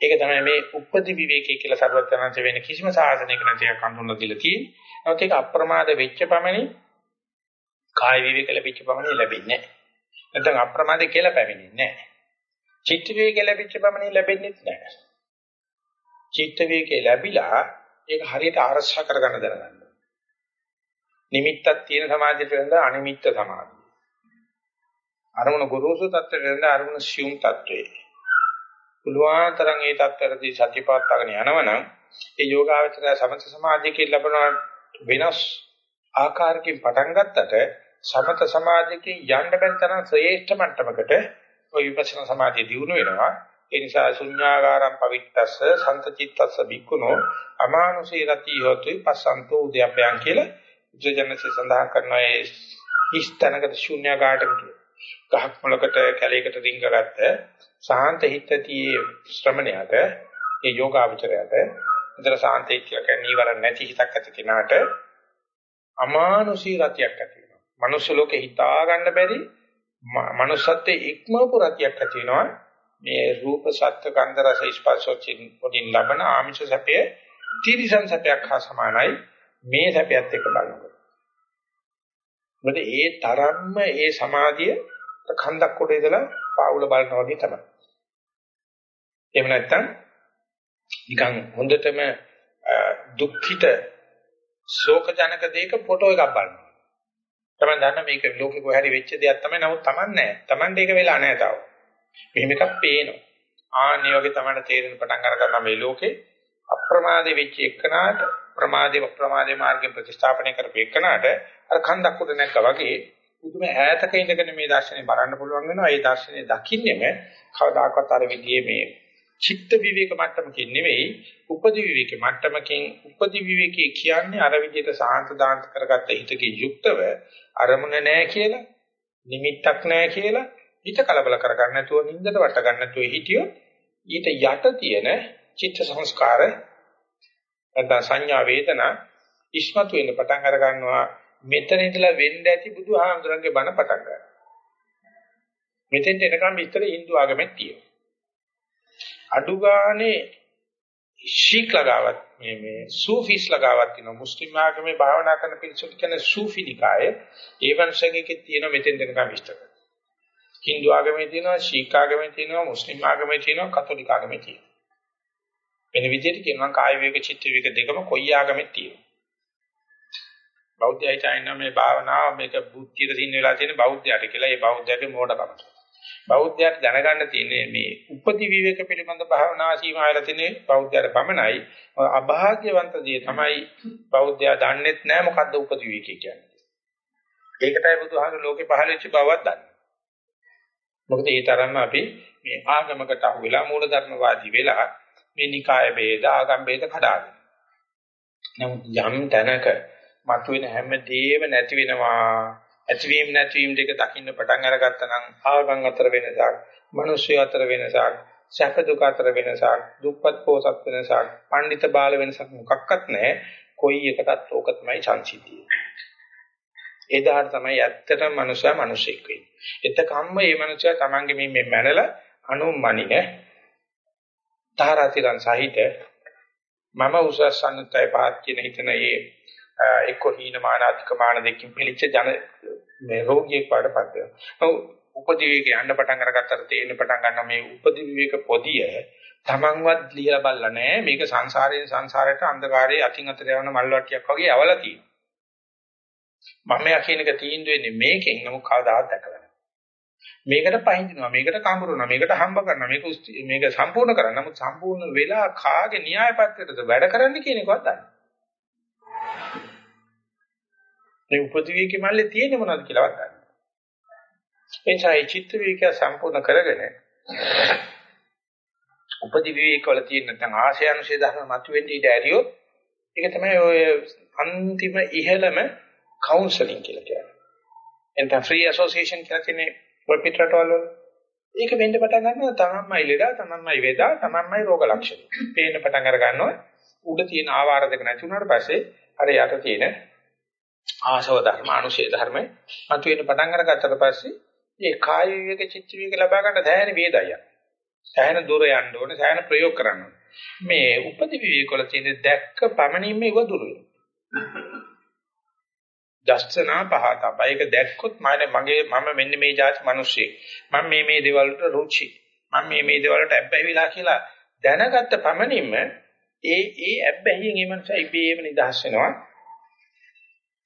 ඒක තමයි මේ උපදි විවේකී කියලා සර්වඥාන්ත වෙන කිසිම සාධනයක නැති එකක් හඳුන්වලා දීලා තියෙන්නේ. නමුත් ඒක අප්‍රමාද වෙච්ච පමණින් කාය විවේක ලැබිච්ච පමණින් ලැබෙන්නේ නැහැ. නැත්නම් අප්‍රමාද කියලා පැමිණෙන්නේ නැහැ. චිත්ත විවේක ලැබිච්ච පමණින් ලැබෙන්නේ නැහැ. චිත්ත විවේකේ ලැබිලා ඒක හරියට ආරක්ෂා කරගන්න දැනගන්න. නිමිත්තක් තියෙන සමාධියට වෙනද අනිමිත්ත සමාධිය. අරමුණ ගුරුසු තත්ත්වයට වෙනද අරමුණ සියුම් තත්ත්වයේ. පුළුවන් තරම් ඒ தත්තරදී සත්‍ය පාත්තගෙන යනවනම් ඒ යෝගාවචරය සමත සමාධියකින් ලැබෙන වෙනස් ආකාරකින් පටන් ගත්තට සමත සමාධියකින් යන්න බැරි තරම් ශ්‍රේෂ්ඨ මට්ටමකට ඔය විපස්සනා සමාධිය දියුණු වෙනවා. ඒ නිසා ශුන්‍යාගාරම් පවිත්තස්ස සන්තචිත්තස්ස වික්කුණෝ අමානුෂී රති හොතු පසන්තෝ උද්‍යප්පයන් කියලා ජජනසේ සඳහන් කරනවා ඒ හිස්තනකට ශුන්‍යාගාරට ගහක් මුලකට කැලේකට රිංගගත්ත සාන්ත හිතතියේ ශ්‍රමණයාට ඒ යෝගාවචරයට විතර සාන්තේ කියලා කියන්නේ නීවරණ නැති හිතක් ඇති කෙනාට අමානුෂී රතියක් ඇති වෙනවා. මනුස්ස ලෝකේ හිතා ගන්න බැරි මනුස්සත්වයේ ඉක්මවපු රතියක් ඇති වෙනවා. මේ රූප සත්ත්ව ගන්ධ රස ස්පර්ශෝචින් පොඩින් ලබන ආමිෂ සැපයේ තිරිසන් සැපයක් හා සමානයි මේ සැපයත් එක්ක බලනකොට. මොකද ඒ තරම්ම ඒ සමාධිය කන්දක් කොට ඉඳලා පාවුල බලනවා වගේ තමයි. එහෙම නැත්නම් නිකන් හොඳටම දුක්ඛිත ශෝක ජනක දෙයක ෆොටෝ එකක් බලනවා. තමයි දන්න මේක ලෝකේ කොහරි වෙච්ච දෙයක් තමයි නමුත් Taman නැහැ. Taman දෙයක වෙලා නැහැ තාම. මෙහෙම එකක් පේනවා. ආන්නේ වගේ තමයි තේරෙන පටන් අර ගන්න මේ ලෝකේ අප්‍රමාදේ වෙච්ච එකනට ප්‍රමාදේ ප්‍රමාදේ මාර්ගයෙන් ප්‍රතිස්ථාපනය කරපු එකනට අර කන්දක් උඩ නැග්ගා වගේ පුදුම ඈතක ඉඳගෙන මේ දර්ශනේ බලන්න පුළුවන් වෙනවා. ඒ දර්ශනේ දකින්නෙම කවදාකවත් අර විදිහේ මේ චිත්ත විවේක මට්ටමකින් නෙවෙයි උපදි විවේක මට්ටමකින් උපදි විවේකී කියන්නේ අර විදිහට සාන්ත දාන්ත කරගත්ත හිතකින් යුක්තව අරමුණ නැහැ කියලා නිමිත්තක් නැහැ කියලා හිත කලබල කරගන්න නැතුව නින්දට වට ගන්න නැතුව හිටියොත් ඊට යට තියෙන චිත්ත සංස්කාර නැත්නම් සංඥා වේදනා ඉස්මතු වෙන්න පටන් අර ගන්නවා මෙතන ඉඳලා වෙන්න ඇති බුදුහාමුදුරන්ගේ බණ පටන් ගන්නවා. මෙතෙන්ට එනකම් විතර Hindu ආගමෙත් තියෙනවා. අඩු ගානේ ශීක් ලගාවත් මේ මේ සූෆිස් ලගාවත් තියෙනවා. මුස්ලිම් ආගමේ භාවනා කරන පිරිසට කියන සූෆි නිකාය. ඒ වංශකයේ තියෙන මෙතෙන්ට එනකම් විස්තර. Hindu ආගමේ තියෙනවා, ශීක් ආගමේ තියෙනවා, මුස්ලිම් ආගමේ තියෙනවා, කතෝලික ආගමේ තියෙනවා. වෙන විදිහට කියනවා කාය වේග චිත්ත වේග දෙකම කොයි ආගමෙත් තියෙනවා. බෞද්ධයයි කියනවා මේ භාවනාව මේක බුද්ධියට සින්න වෙලා තියෙන බෞද්ධයට කියලා. ඒ බෞද්ධයාගේ මෝඩකම. බෞද්ධයාට දැනගන්න තියෙන්නේ මේ උපති විවේක පිළිබඳ භාවනා සීමා වෙලා තියෙන්නේ බෞද්ධයාට පමණයි. අභාග්‍යවන්ත දේ තමයි බෞද්ධයා දන්නේත් නැහැ මොකද්ද උපති විවේකී කියන්නේ. ඒකටයි බුදුහාමුදුරුවෝ ලෝකේ පහළ වෙච්ච බවවත් දන්නේ. මොකද ඒ තරම්ම අපි මේ ආගමකට අහු වෙලා මූලධර්මවාදී වෙලා මේ නිකාය ભેද ආගම් ભેද කඩාගෙන. නමුත් යම් තැනක මතුවෙන හැම දෙයක්ම නැති වෙනවා. ඇතිවීම නැතිවීම දෙක දකින්න පටන් අරගත්තා නම් ආගම් අතර වෙනසක්, මිනිස්සු අතර වෙනසක්, සැප දුක අතර වෙනසක්, දුප්පත් පොසත් වෙනසක්, පඬිත බාල වෙනසක් මොකක්වත් නැහැ. කොයි එකටත් ඕක තමයි සංසිද්ධිය. එදාට තමයි ඇත්තටම මනුෂයා මිනිසෙක් වෙන්නේ. එතකම්ම මේ මනුෂයා තමන්ගේ මේ මැනලා අනුමනින තාරාතිරන් සහිත මම උසස් අනුත්ය පහත් කියන හිතන ඒ එක්ක හීන මානාතික මාන දෙකකින් පිළිච්ච ජන මේ රෝගියෙක් වඩපත් වෙනවා. උපදිවිවේක යන්න පටන් අරගත්තට තේරෙන පටන් ගන්නවා මේ උපදිවිවේක පොදිය තමන්වත් ලියලා බලලා නැහැ. මේක සංසාරයෙන් සංසාරයට අන්ධකාරයේ අතින් අතට යන මල් වට්ටියක් වගේ අවලා තියෙනවා. මම යා කියන එක තීන්දුව වෙන්නේ මේකෙන් නමුත් කවදාවත් දැකලා මේකට පහින්දිනවා මේකට කඹරනවා මේකට හම්බ කරනවා මේක මේක සම්පූර්ණ කරන්න නමුත් සම්පූර්ණ වෙලා කාගේ න්‍යාය පත්‍රයටද වැඩ කරන්න කියන එකවත් දන්නේ මේ උපදිවියකේ මල්ලේ තියෙන්නේ මොනවද කියලාවත් දන්නේ එනිසා මේ චිත්ත විවේකය සම්පූර්ණ කරගෙන උපදි විවේක වල තියෙන නැත්නම් ආශය අනුශය ධර්ම මතුවෙන්න ඉඩ ඇරියොත් ඒක තමයි ඔය අන්තිම ඉහළම කවුන්සලින් කියලා කියන්නේ. එතන ෆ්‍රී ඇසෝසියේෂන් කියලා කියන්නේ ඔය පිටරටවල ඒක වෙන්න පටන් ගන්නවා තමන්මයි ලෙඩ තමන්මයි වේදා තමන්මයි රෝග ලක්ෂණ. පේන්න පටන් අර ගන්නවා උඩ තියෙන ආවාර දෙක නැති වුණාට පස්සේ අර යට තියෙන ආශව ධර්ම අනුශය ධර්ම මතුවෙන්න පටන් අරගත්තට පස්සේ මේ කාය විවේක චිත්ත විවේක ලබා ගන්න දැහැන වේදය. සෑහෙන දුර යන්න ඕනේ, සෑහෙන ප්‍රයෝග කරන්න ඕනේ. මේ උපදි විවේක වල තියෙන දැක්ක පමණින්ම ඒක දුර වෙනවා. දස්සනා පහත බයික දැක්කොත් මගේ මම මෙන්න මේ જાති මිනිස්සෙක්. මම මේ මේ දේවල් වලට රුචි. මම මේ මේ දේවල් වලට ඇබ්බැහිලා කියලා දැනගත්ත පමණින්ම ඒ ඒ ඇබ්බැහියෙන් ඒ මනස ඉබේම නිදහස් වෙනවා.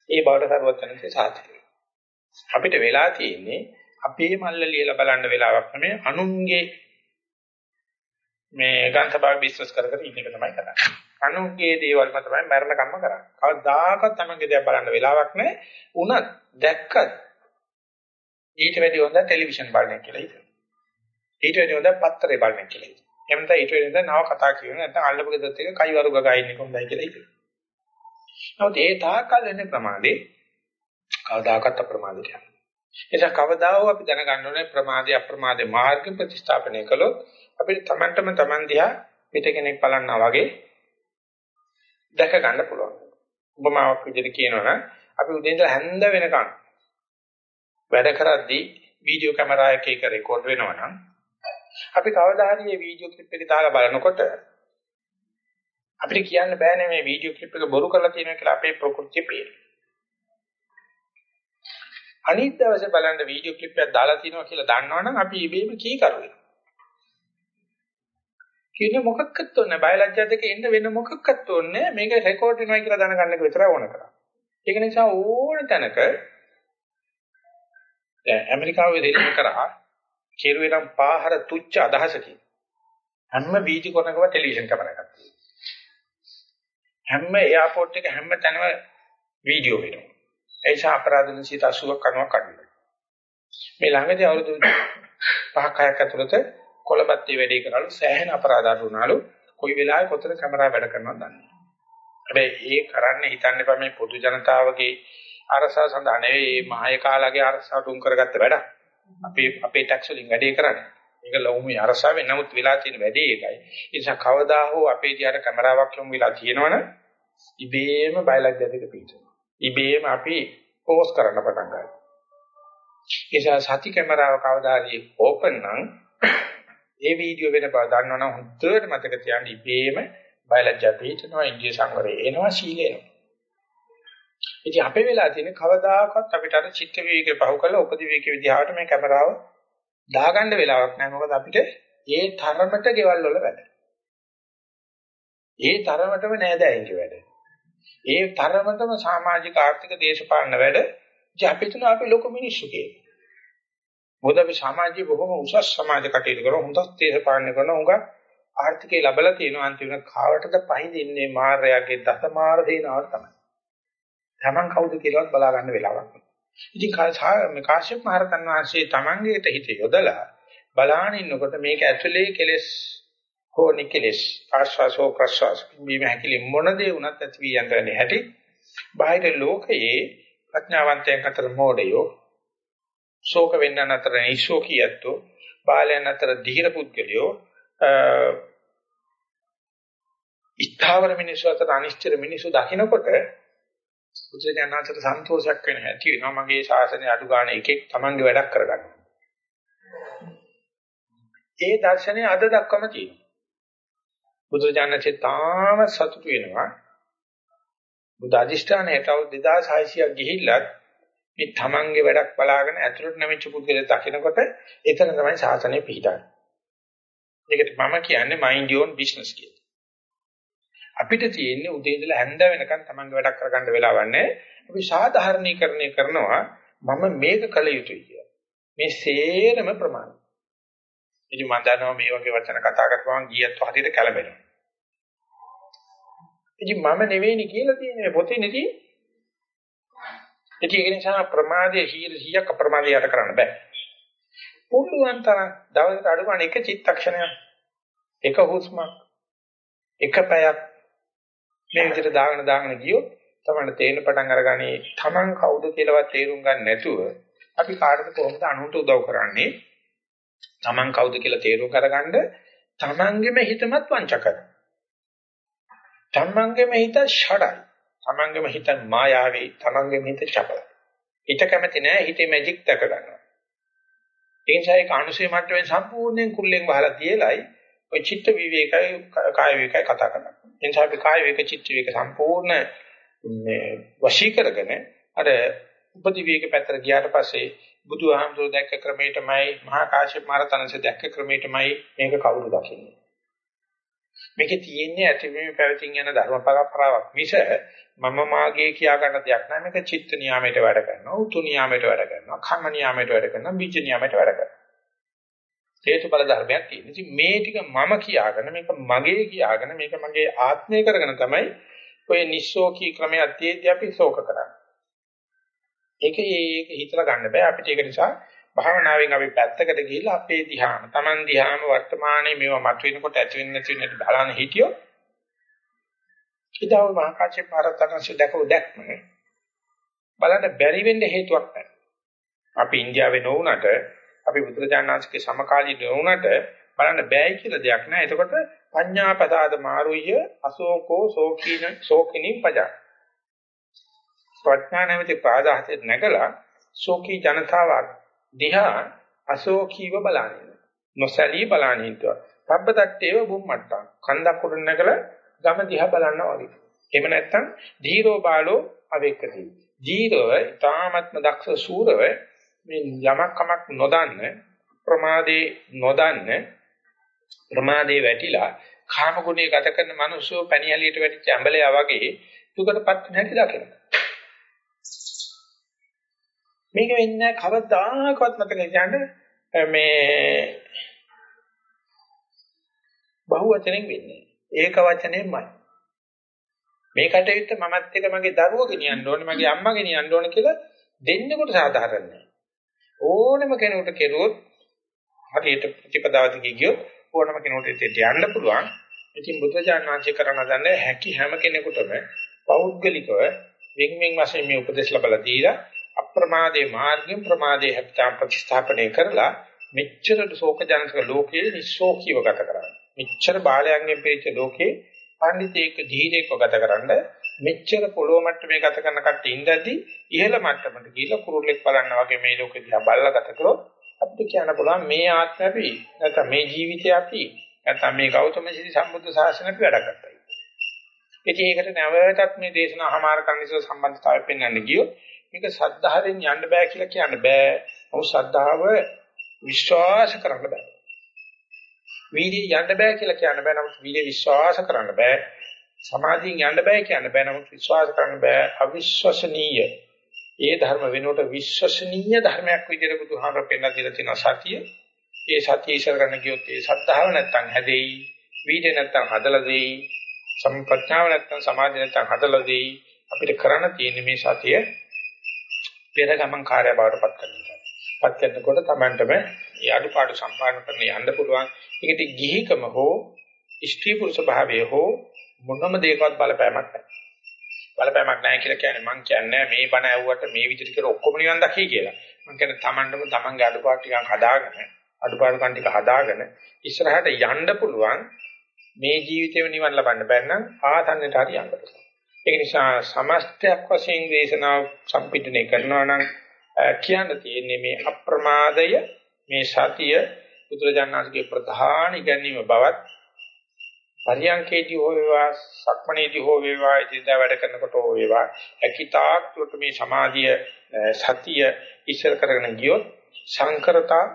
ඒ බවට කරුවත් වෙනසේ සාධක. අපිට වෙලා තියෙන්නේ අපේ මල්ල ලියලා බලන්න වෙලාවක් නෙමෙයි අනුන්ගේ මේ ගන්තභාග බිස්නස් කර කර ඉන්න එක තමයි කරන්නේ. අනුන්ගේ දේවල් මත තමයි මරණ කම්ම කරන්නේ. කවදාකවත් තමන්ගේ දේවල් බලන්න වෙලාවක් නැහැ. උනත් දැක්කත් ඊට වැඩි හොඳ ටෙලිවිෂන් බලන එක කියලා හිතනවා. ඊට වැඩි හොඳ පත්තරේ බලන එක කියලා හිතනවා. එහෙම නැත්නම් ඊට වැඩි හොඳ නව කතා කියන නැත්නම් අල්ලපු ගෙදරත් එක කයිවරු ගගා ඉන්න එක හොඳයි කියලා හිතනවා. නමුත් ඒ තාකල් වෙන ප්‍රමාදේ කවදාකවත් අප්‍රමාදයට යනවා. එනිසා කවදා හෝ අපි දැනගන්න ඕනේ ප්‍රමාදේ අප්‍රමාදේ මාර්ග ප්‍රතිස්ථාපනය කළොත් අපිට Tamanටම Taman දිහා පිට කෙනෙක් බලන්නා වගේ දැක ගන්න පුළුවන්. උපමාවක් විදිහට කියනවනම් අපි උදේ ඉඳලා හැන්ද වෙනකන් වැඩ කරද්දී වීඩියෝ කැමරා එකක රෙකෝඩ් වෙනවා නම් අපි කවදා හරි මේ වීඩියෝ ක්ලිප් එක දාලා බලනකොට අපිට කියන්න බෑනේ මේ වීඩියෝ ක්ලිප් එක බොරු කරලා තියෙනවා කියලා අපේ ප්‍රകൃතිය පේනවා. අනිත් දවසේ බලන්න වීඩියෝ ක්ලිප් එකක් දාලා තිනවා කියලා දන්නවනම් අපි ඉබේම කී කරු වෙනවා. කියන මොකක්වත් ඕනේ බයලජ්ජා දෙක එන්න වෙන මොකක්වත් ඕනේ මේක රෙකෝඩ් වෙනවා කියලා දැනගන්න එක විතරයි ඕන කරා. ඒක නිසා ඕන තැනක දැන් ඇමරිකාවේ දෙලිම කරා කෙරුවේ නම් පාහර තුච්ච අදහසකින් හැම වීඩියෝ කොනකම ටෙලිවිෂන් කැමරාවක් තියෙනවා. හැම එයාපෝට් එක හැම තැනම වීඩියෝ වෙනවා. ඒ නිසා අපරාධ 180ක් 90ක් අඩු මේ ළඟදී අවුරුදු 5ක් 6ක් ඇතුළත කොළඹත්තේ වැඩේ කරලු සෑහෙන අපරාධ අඩු වුණාලු කොයි වෙලාවෙ කොතන කැමරා වැඩ කරනවද දන්නේ නැහැ. ඒ කරන්නේ හිතන්න එපා මේ පොදු ජනතාවගේ අරසාව සඳහා නෙවෙයි මේ මහය කාලගේ අරසාව තුන් කරගත්ත වැඩ. අපේ අපේ ටැක්ස් වලින් වැඩේ කරන්නේ. ඒක ලොමුයි අරසාවෙන් නමුත් වෙලා තියෙන වැඩේ ඒකයි. ඒ නිසා කවදා හෝ අපේ දිහාට කැමරාවක් ලොමු වෙලා තියෙනවනේ ඉබේම බයලජ්ජා දෙක පිටවෙනවා. ඉබේම අපි පෝස් කරන්න පටන් ගන්නවා. ඒසා සති කැමරාව කවදා හරි ඕපන් නම් ඒ වීඩියෝ වෙන බව දන්නවනම් හොඳට මතක තියාගන්න ඉබේම බයලජ්ජා පිටනවා ඉන්දිය සංවරය එනවා සීලේනවා. ඉතින් අපේ වෙලා තියෙන කවදාකවත් අපිට අර චිත්ත විවේකේ පහු කරලා උපදි විවේකේ විදිහට මේ කැමරාව දාගන්න වෙලාවක් නැහැ මොකද අපිට ඒ තරමට ගෙවල් වල වැඩ. ඒ තරමටම නෑදෑයින්ගේ වැඩ. ඒ තරමටම සමාජික ආර්ථික දේශපාලන වැඩ ඉතින් අපි තුන අපි ලොකු මිනිස්සු කියලා. මොකද අපි සමාජයේ බොහොම උසස් සමාජ කටයුතු කරන හොඳ දේශපාලන කරන උඟ ආර්ථිකය ලැබලා තියෙනවා අන්තිම කාවටද පහඳින්නේ මාර්යාගේ දසමාර දේනාව තමයි. Taman කවුද කියලාවත් බලා ගන්න වෙලාවක්. ඉතින් කාශ්‍යප මහ රහතන් වහන්සේ Tamanගේට හිත යොදලා බලාගෙන ඉන්නකොට මේක ඇතුලේ කෙලෙස් හෝ නිකලස් ආශ්වාසෝ ප්‍රශ්වාස බීම හැකිලි මොන දේ වුණත් ඇති වී යන්නේ හැටි බාහිර ලෝකයේ ප්‍රඥාවන්තයන් අතර මෝඩයෝ ශෝක වෙන්න අතර නිශෝකියත්ෝ බාලයන් අතර ධීර පුද්ගලයෝ ඉස්තාවර මිනිස්සු අතර අනිශ්චිත මිනිස්සු දකින්නකොට බුදුසෙනාට සන්තෝෂයක් වෙන හැටි වෙනවා මගේ ශාසනය අඩු ගන්න එකෙක් Tamange වැඩක් කරගන්න. ඒ දර්ශනය අද දක්වම තියෙනවා. බුදුරජාණන්සේ තාම සතුටු වෙනවා. බුද්ධ අධිෂ්ඨානයට අවුරුදු 2600ක් ගිහිල්ලත් මේ තමන්ගේ වැඩක් බලාගෙන ඇතුළට නැමිච්ච පුද්ගලයා දකිනකොට එතන තමයි ශාසනය පිහිටන්නේ. ඒකට මම කියන්නේ mind your own business කියලා. අපිට තියෙන්නේ උදේ ඉඳලා හැන්ද වෙනකන් තමන්ගේ වැඩක් කරගන්න වෙලාවක් නැහැ. අපි සාධාරණීකරණය කරනවා මම මේක කළ යුතුයි කියලා. මේ සේරම ප්‍රමාණයි. ඉතින් මම දන්නවා මේ වගේ වචන කතා කරපුවම ගියත් හරියට කැළඹෙනවා. ඉතින් මම නෙවෙයිනේ කියලා තියෙන්නේ පොතේ නෙදී. ඉතින් ඒ නිසා ප්‍රමාදයේ 100ක් අප්‍රමාදයට කරන්න බෑ. පුළුවන් තරම් දවසට අඩුම එක චිත්තක්ෂණයක් එක හුස්මක් එක පැයක් මේ විදිහට දාගෙන දාගෙන ගියොත් තමයි තේරෙන පටන් අරගන්නේ Taman කවුද කියලාවත් තේරුම් ගන්න නැතුව අපි කාටද කොහොමද අනුන්ට උදව් කරන්නේ Taman කවුද කියලා තේරුම් කරගන්න Tamanගෙම හිතමත් වංච කරනවා තමන්ගේම හිත ෂඩයි. තමන්ගේම හිත මායාවී, තමන්ගේම හිත චපලයි. හිත කැමති නෑ හිතේ මැජික් දක ගන්නවා. ඒ නිසා ඒක අනුසය මට්ටමේ සම්පූර්ණයෙන් කුල්ලෙන් වහලා තියලයි ඔය චිත්ත විවේකයි කාය විවේකයි කතා කරන්නේ. ඒ නිසා අපි කාය විවේක චිත්ත විවේක සම්පූර්ණ මේ වශී කරගෙන අර උපදි විවේක පැත්තට ගියාට පස්සේ බුදුහාමුදුරුවෝ දැක්ක ක්‍රමයටමයි මහා කාශ්‍යප මහ රහතන්සේ දැක්ක ක්‍රමයටමයි මේක කවුරු දකින්නේ. මේකේ තියෙන්නේ ඇතිවීම පැවතින් යන ධර්ම පරම්පරාවක් මිස මම මාගේ කියා ගන්න දෙයක් නෑ මේක චිත්ත නියාමයට වැඩ කරනවා උතු නියාමයට වැඩ කරනවා කම්ම නියාමයට වැඩ කරනවා බීජ නියාමයට වැඩ කරනවා හේතුඵල ධර්මයක් තියෙනවා. ඉතින් මේ ටික මම කියාගෙන මේක මගේ කියාගෙන මේක මගේ ආත්මය කරගෙන තමයි ඔය නිස්සෝකී ක්‍රමයේ අධ්‍යයදී අපි ශෝක කරන්නේ. ඒක ඒක හිතලා ගන්න බෑ. අපිට ඒක නිසා භාවනාවෙන් අපි පැත්තකට ගිහිල්ලා අපේ ධ්‍යාන, Taman ධ්‍යාන වර්තමානයේ මේවා මතුවෙනකොට ඇති වෙන්නේ නැති වෙන්නට බලන්න හිටියොත් ඊටව මහකාචේ පාරතනසු දැකව දැක්ම බලන්න බැරි වෙන්න හේතුවක් නැහැ. අපි ඉන්දියාවේ නොවුනට අපි බුදුරජාණන්සේගේ සමකාලීන නොවුනට බලන්න බෑයි කියලා දෙයක් නැහැ. එතකොට පඤ්ඤාපදාද මාරුය අශෝකෝ සෝකීන සෝකිනින් පජා. ප්‍රඥා නැමැති පාදාහතේ නැගලා සෝකී ජනතාවක් දිහා අශෝකීව බලන්නේ. නොසැලී බලන්නේ හිටුවා. සබ්බදට්ටේව බුම්මට්ටා. කන්දක් උඩ නැගලා ගම දිහා බලනවා වගේ. එහෙම නැත්නම් ධීරෝ බාලෝ අවේකදී. ධීරව තාමත්ම දක්ෂ සූරව මේ යමක් කමක් නොදන්න ප්‍රමාදේ නොදන්න ප්‍රමාදේ වැටිලා කාම ගුණේ ගත කරන මිනිස්සු පැණියලියට වැටිච්ච ඇඹලයා වගේ දුකටපත් නැති දකිනවා. මේක වෙන්නේ කවදාකවත් මතක තියාගන්න මේ බහුවචනෙන් වෙන්නේ. ඒක වචනයෙන්මයි. මේ කටයුත්ත මමත් එක්ක මගේ දරුවෝ ගෙනියන්න ඕනේ, මගේ අම්මා ගෙනියන්න ඕනේ කියලා දෙන්නෙකුට සාධාරණ නෑ. ඕනම කෙනෙකුට කෙරුවොත් හරියට ප්‍රතිපදාවදී ගියොත් ඕනම කෙනෙකුට ඒත් යන්න පුළුවන්. ඉතින් බුදුචාන් වහන්සේ කරන දන්නේ හැකි හැම කෙනෙකුටම පෞද්ගලිකව වෙන් වෙන් වශයෙන් මේ උපදේශ ලැබලා දීලා අප්‍රමාදේ මාර්ගයෙන් ප්‍රමාදේ හැප්තාම් ප්‍රතිස්ථාපනය කරලා මෙච්චර ශෝක ජනක ලෝකයේ නිස්සෝකීව ගත කරන්නේ. මෙච්චර බාලයන්ගෙන් පිළිච්ච ලෝකේ පඬිතේක ධීරේක ගත කරන්න මෙච්චර පොළොව මට්ටමේ ගත කරන කට්ටිය ඉඳදී ඉහළ මට්ටමට ගිහිල්ලා කුරුල්ලෙක් බලන්න වගේ මේ ලෝකෙ දිහා බලලා ගත කරොත් අපිට කියන්න පුළුවන් මේ ආත්මය අපි නැත්නම් මේ ජීවිතය අපි නැත්නම් මේ ගෞතම සීල සම්බුද්ධ ශාසනය අපි වැඩ කරතයි. ඉතින් ඒකට නැවතත් මේ දේශනාව හමාර කරන්න ඉස්සෙල් සම්බන්ධතාවය පෙන්වන්න ගියොත් මේක සද්ධාවෙන් යන්න බෑ කියලා කියන්න බෑ. ඔව් සද්ධාව විශ්වාස කරන්න බෑ. වීර්යය යන්න බෑ කියලා කියන්න බෑ. නමුත් වීර්ය විශ්වාස කරන්න බෑ. සමාධියෙන් යන්න බෑ කියන්න බෑ. නමුත් විශ්වාස කරන්න බෑ. අවිශ්වසනීය. ඒ ධර්ම වෙනුවට විශ්වසනීය ධර්මයක් විදිහට බුදුහාමර පෙන්නලා දීලා තියෙන සතිය. ඒ සතිය ඉස්සර ගන්න ගියොත් ඒ සද්ධාව නැත්තම් හැදෙයි. වීර්ය නැත්තම් හදලා දෙයි. සම්ප්‍රඥාව නැත්තම් සමාධිය නැත්තම් හදලා දෙයි. අපිට කරන්න තියෙන්නේ මේ සතිය පෙර ගමන් කාර්ය බවට පත් කරනවා. පත් කරනකොට Tamanටම ඒ අඩුපාඩු සම්පාදනය කරන්න යන්න පුළුවන්. ඒකට ගිහිකම හෝ ස්ත්‍රී පුරුෂ භාවයේ හෝ මොනම දෙයකවත් බලපෑමක් නැහැ. බලපෑමක් නැහැ කියලා කියන්නේ මං කියන්නේ මේ බණ ඇහුවට මේ විදිහට කියලා ඔක්කොම නිවන් දකි කියලා. මං කියන්නේ Tamanටම Tamanගේ අඩුපාඩු ටිකක් හදාගෙන අඩුපාඩු කන් ටික හදාගෙන ඉස්සරහට යන්න පුළුවන් මේ ජීවිතේම නිවන් ලබන්න බැන්නම් ආතන්නෙට හරි යන්න පුළුවන්. ඒක නිසා සමස්තයක් වශයෙන් දේශනාව සම්පිටණය කරනවා නම් කියන්න තියෙන්නේ මේ අප්‍රමාදය මේ සතිය බුදුරජාණන්සේගේ ප්‍රධාන ඉගැන්වීම බවත් පරියන්කේදී හෝ වේවා සක්මණේදී හෝ වේවා ඉදිරියට වැඩ කරනකොට හෝ වේවා හැකිතාක් තුළට මේ සමාධිය සතිය ඉස්සර කරගෙන ගියොත් සංකරතා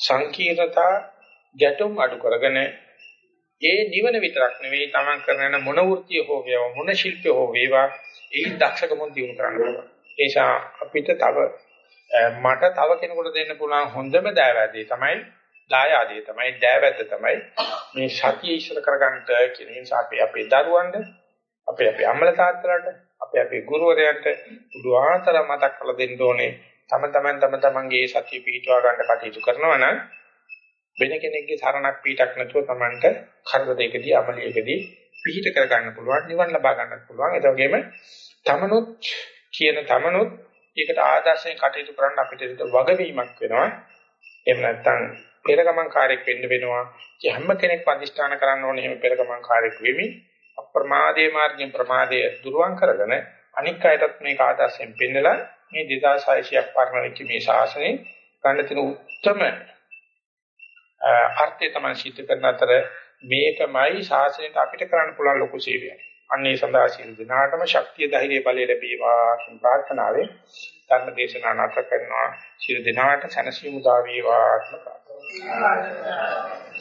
සංකීර්ණතා ගැටුම් අඩු කරගෙන ඒ නිවන විතරක් නෙවෙයි තමන් කරන මොන වෘත්තිය හෝ වේවා මොන ශිල්පය හෝ වේවා ඒ දක්ෂකම දිනු කරන්න පුළුවන්. ඒ නිසා අපිට තව මට තව කෙනෙකුට දෙන්න පුළුවන් හොඳම දෑවැදේ තමයි දායාදේ තමයි දෑවැද්ද තමයි මේ සතිය ඉස්සර කරගන්නට කියන නිසා අපි අපේ දරුවන්ට අපේ අපේ අම්මලා තාත්තලාට අපේ අපේ ගුරුවරයන්ට පුදුආතර මතක් කරලා දෙන්න ඕනේ. තම තමන් තම තමන්ගේ සතිය පිහිටුවා ගන්න කටයුතු කරනවා නම් වෙන කෙනෙක්ගේ සරණක් පිටක් නැතුව තමන්ට කරදරයකදී අමලියකදී පිහිට කර ගන්න පුළුවන් නිවන් ලබා ගන්නත් පුළුවන්. ඒ වගේම තමනුත් කියන තමනුත් ඒකට ආදර්ශයෙන් කටයුතු කරන්න අපිට වගවීමක් වෙනවා. එහෙම නැත්නම් පෙරගමන් කාර්යයක් වෙන්න වෙනවා ඒ හැම කෙනෙක්ම අදිෂ්ඨාන කරන්න ඕනේ එහෙම පෙරගමන් කාර්යයක් වෙමි අප්‍රමාදයේ මාර්ගයෙන් ප්‍රමාදය දුරුවන් කරගෙන අනික් අයටත් මේක ආදර්ශයෙන් පෙන්නලා මේ 2600ක් පරණ වෙච්ච මේ ශාසනය ගන්න තියෙන උත්තරම අර්ථය තමයි සිද්ධ කරන අතර මේකමයි ශාසනයට අපිට කරන්න පුළුවන් ලොකු සේවයක්. අන්නේ සඳහා සියලු දෙනාටම ශක්තිය ධෛර්යය බලය ලැබේවා කියන ප්‍රාර්ථනාවෙන් ධර්ම දේශනාව නැවත කරනවා. සියලු දෙනාට සැනසීම උදා වේවා කියලා ප්‍රාර්ථනා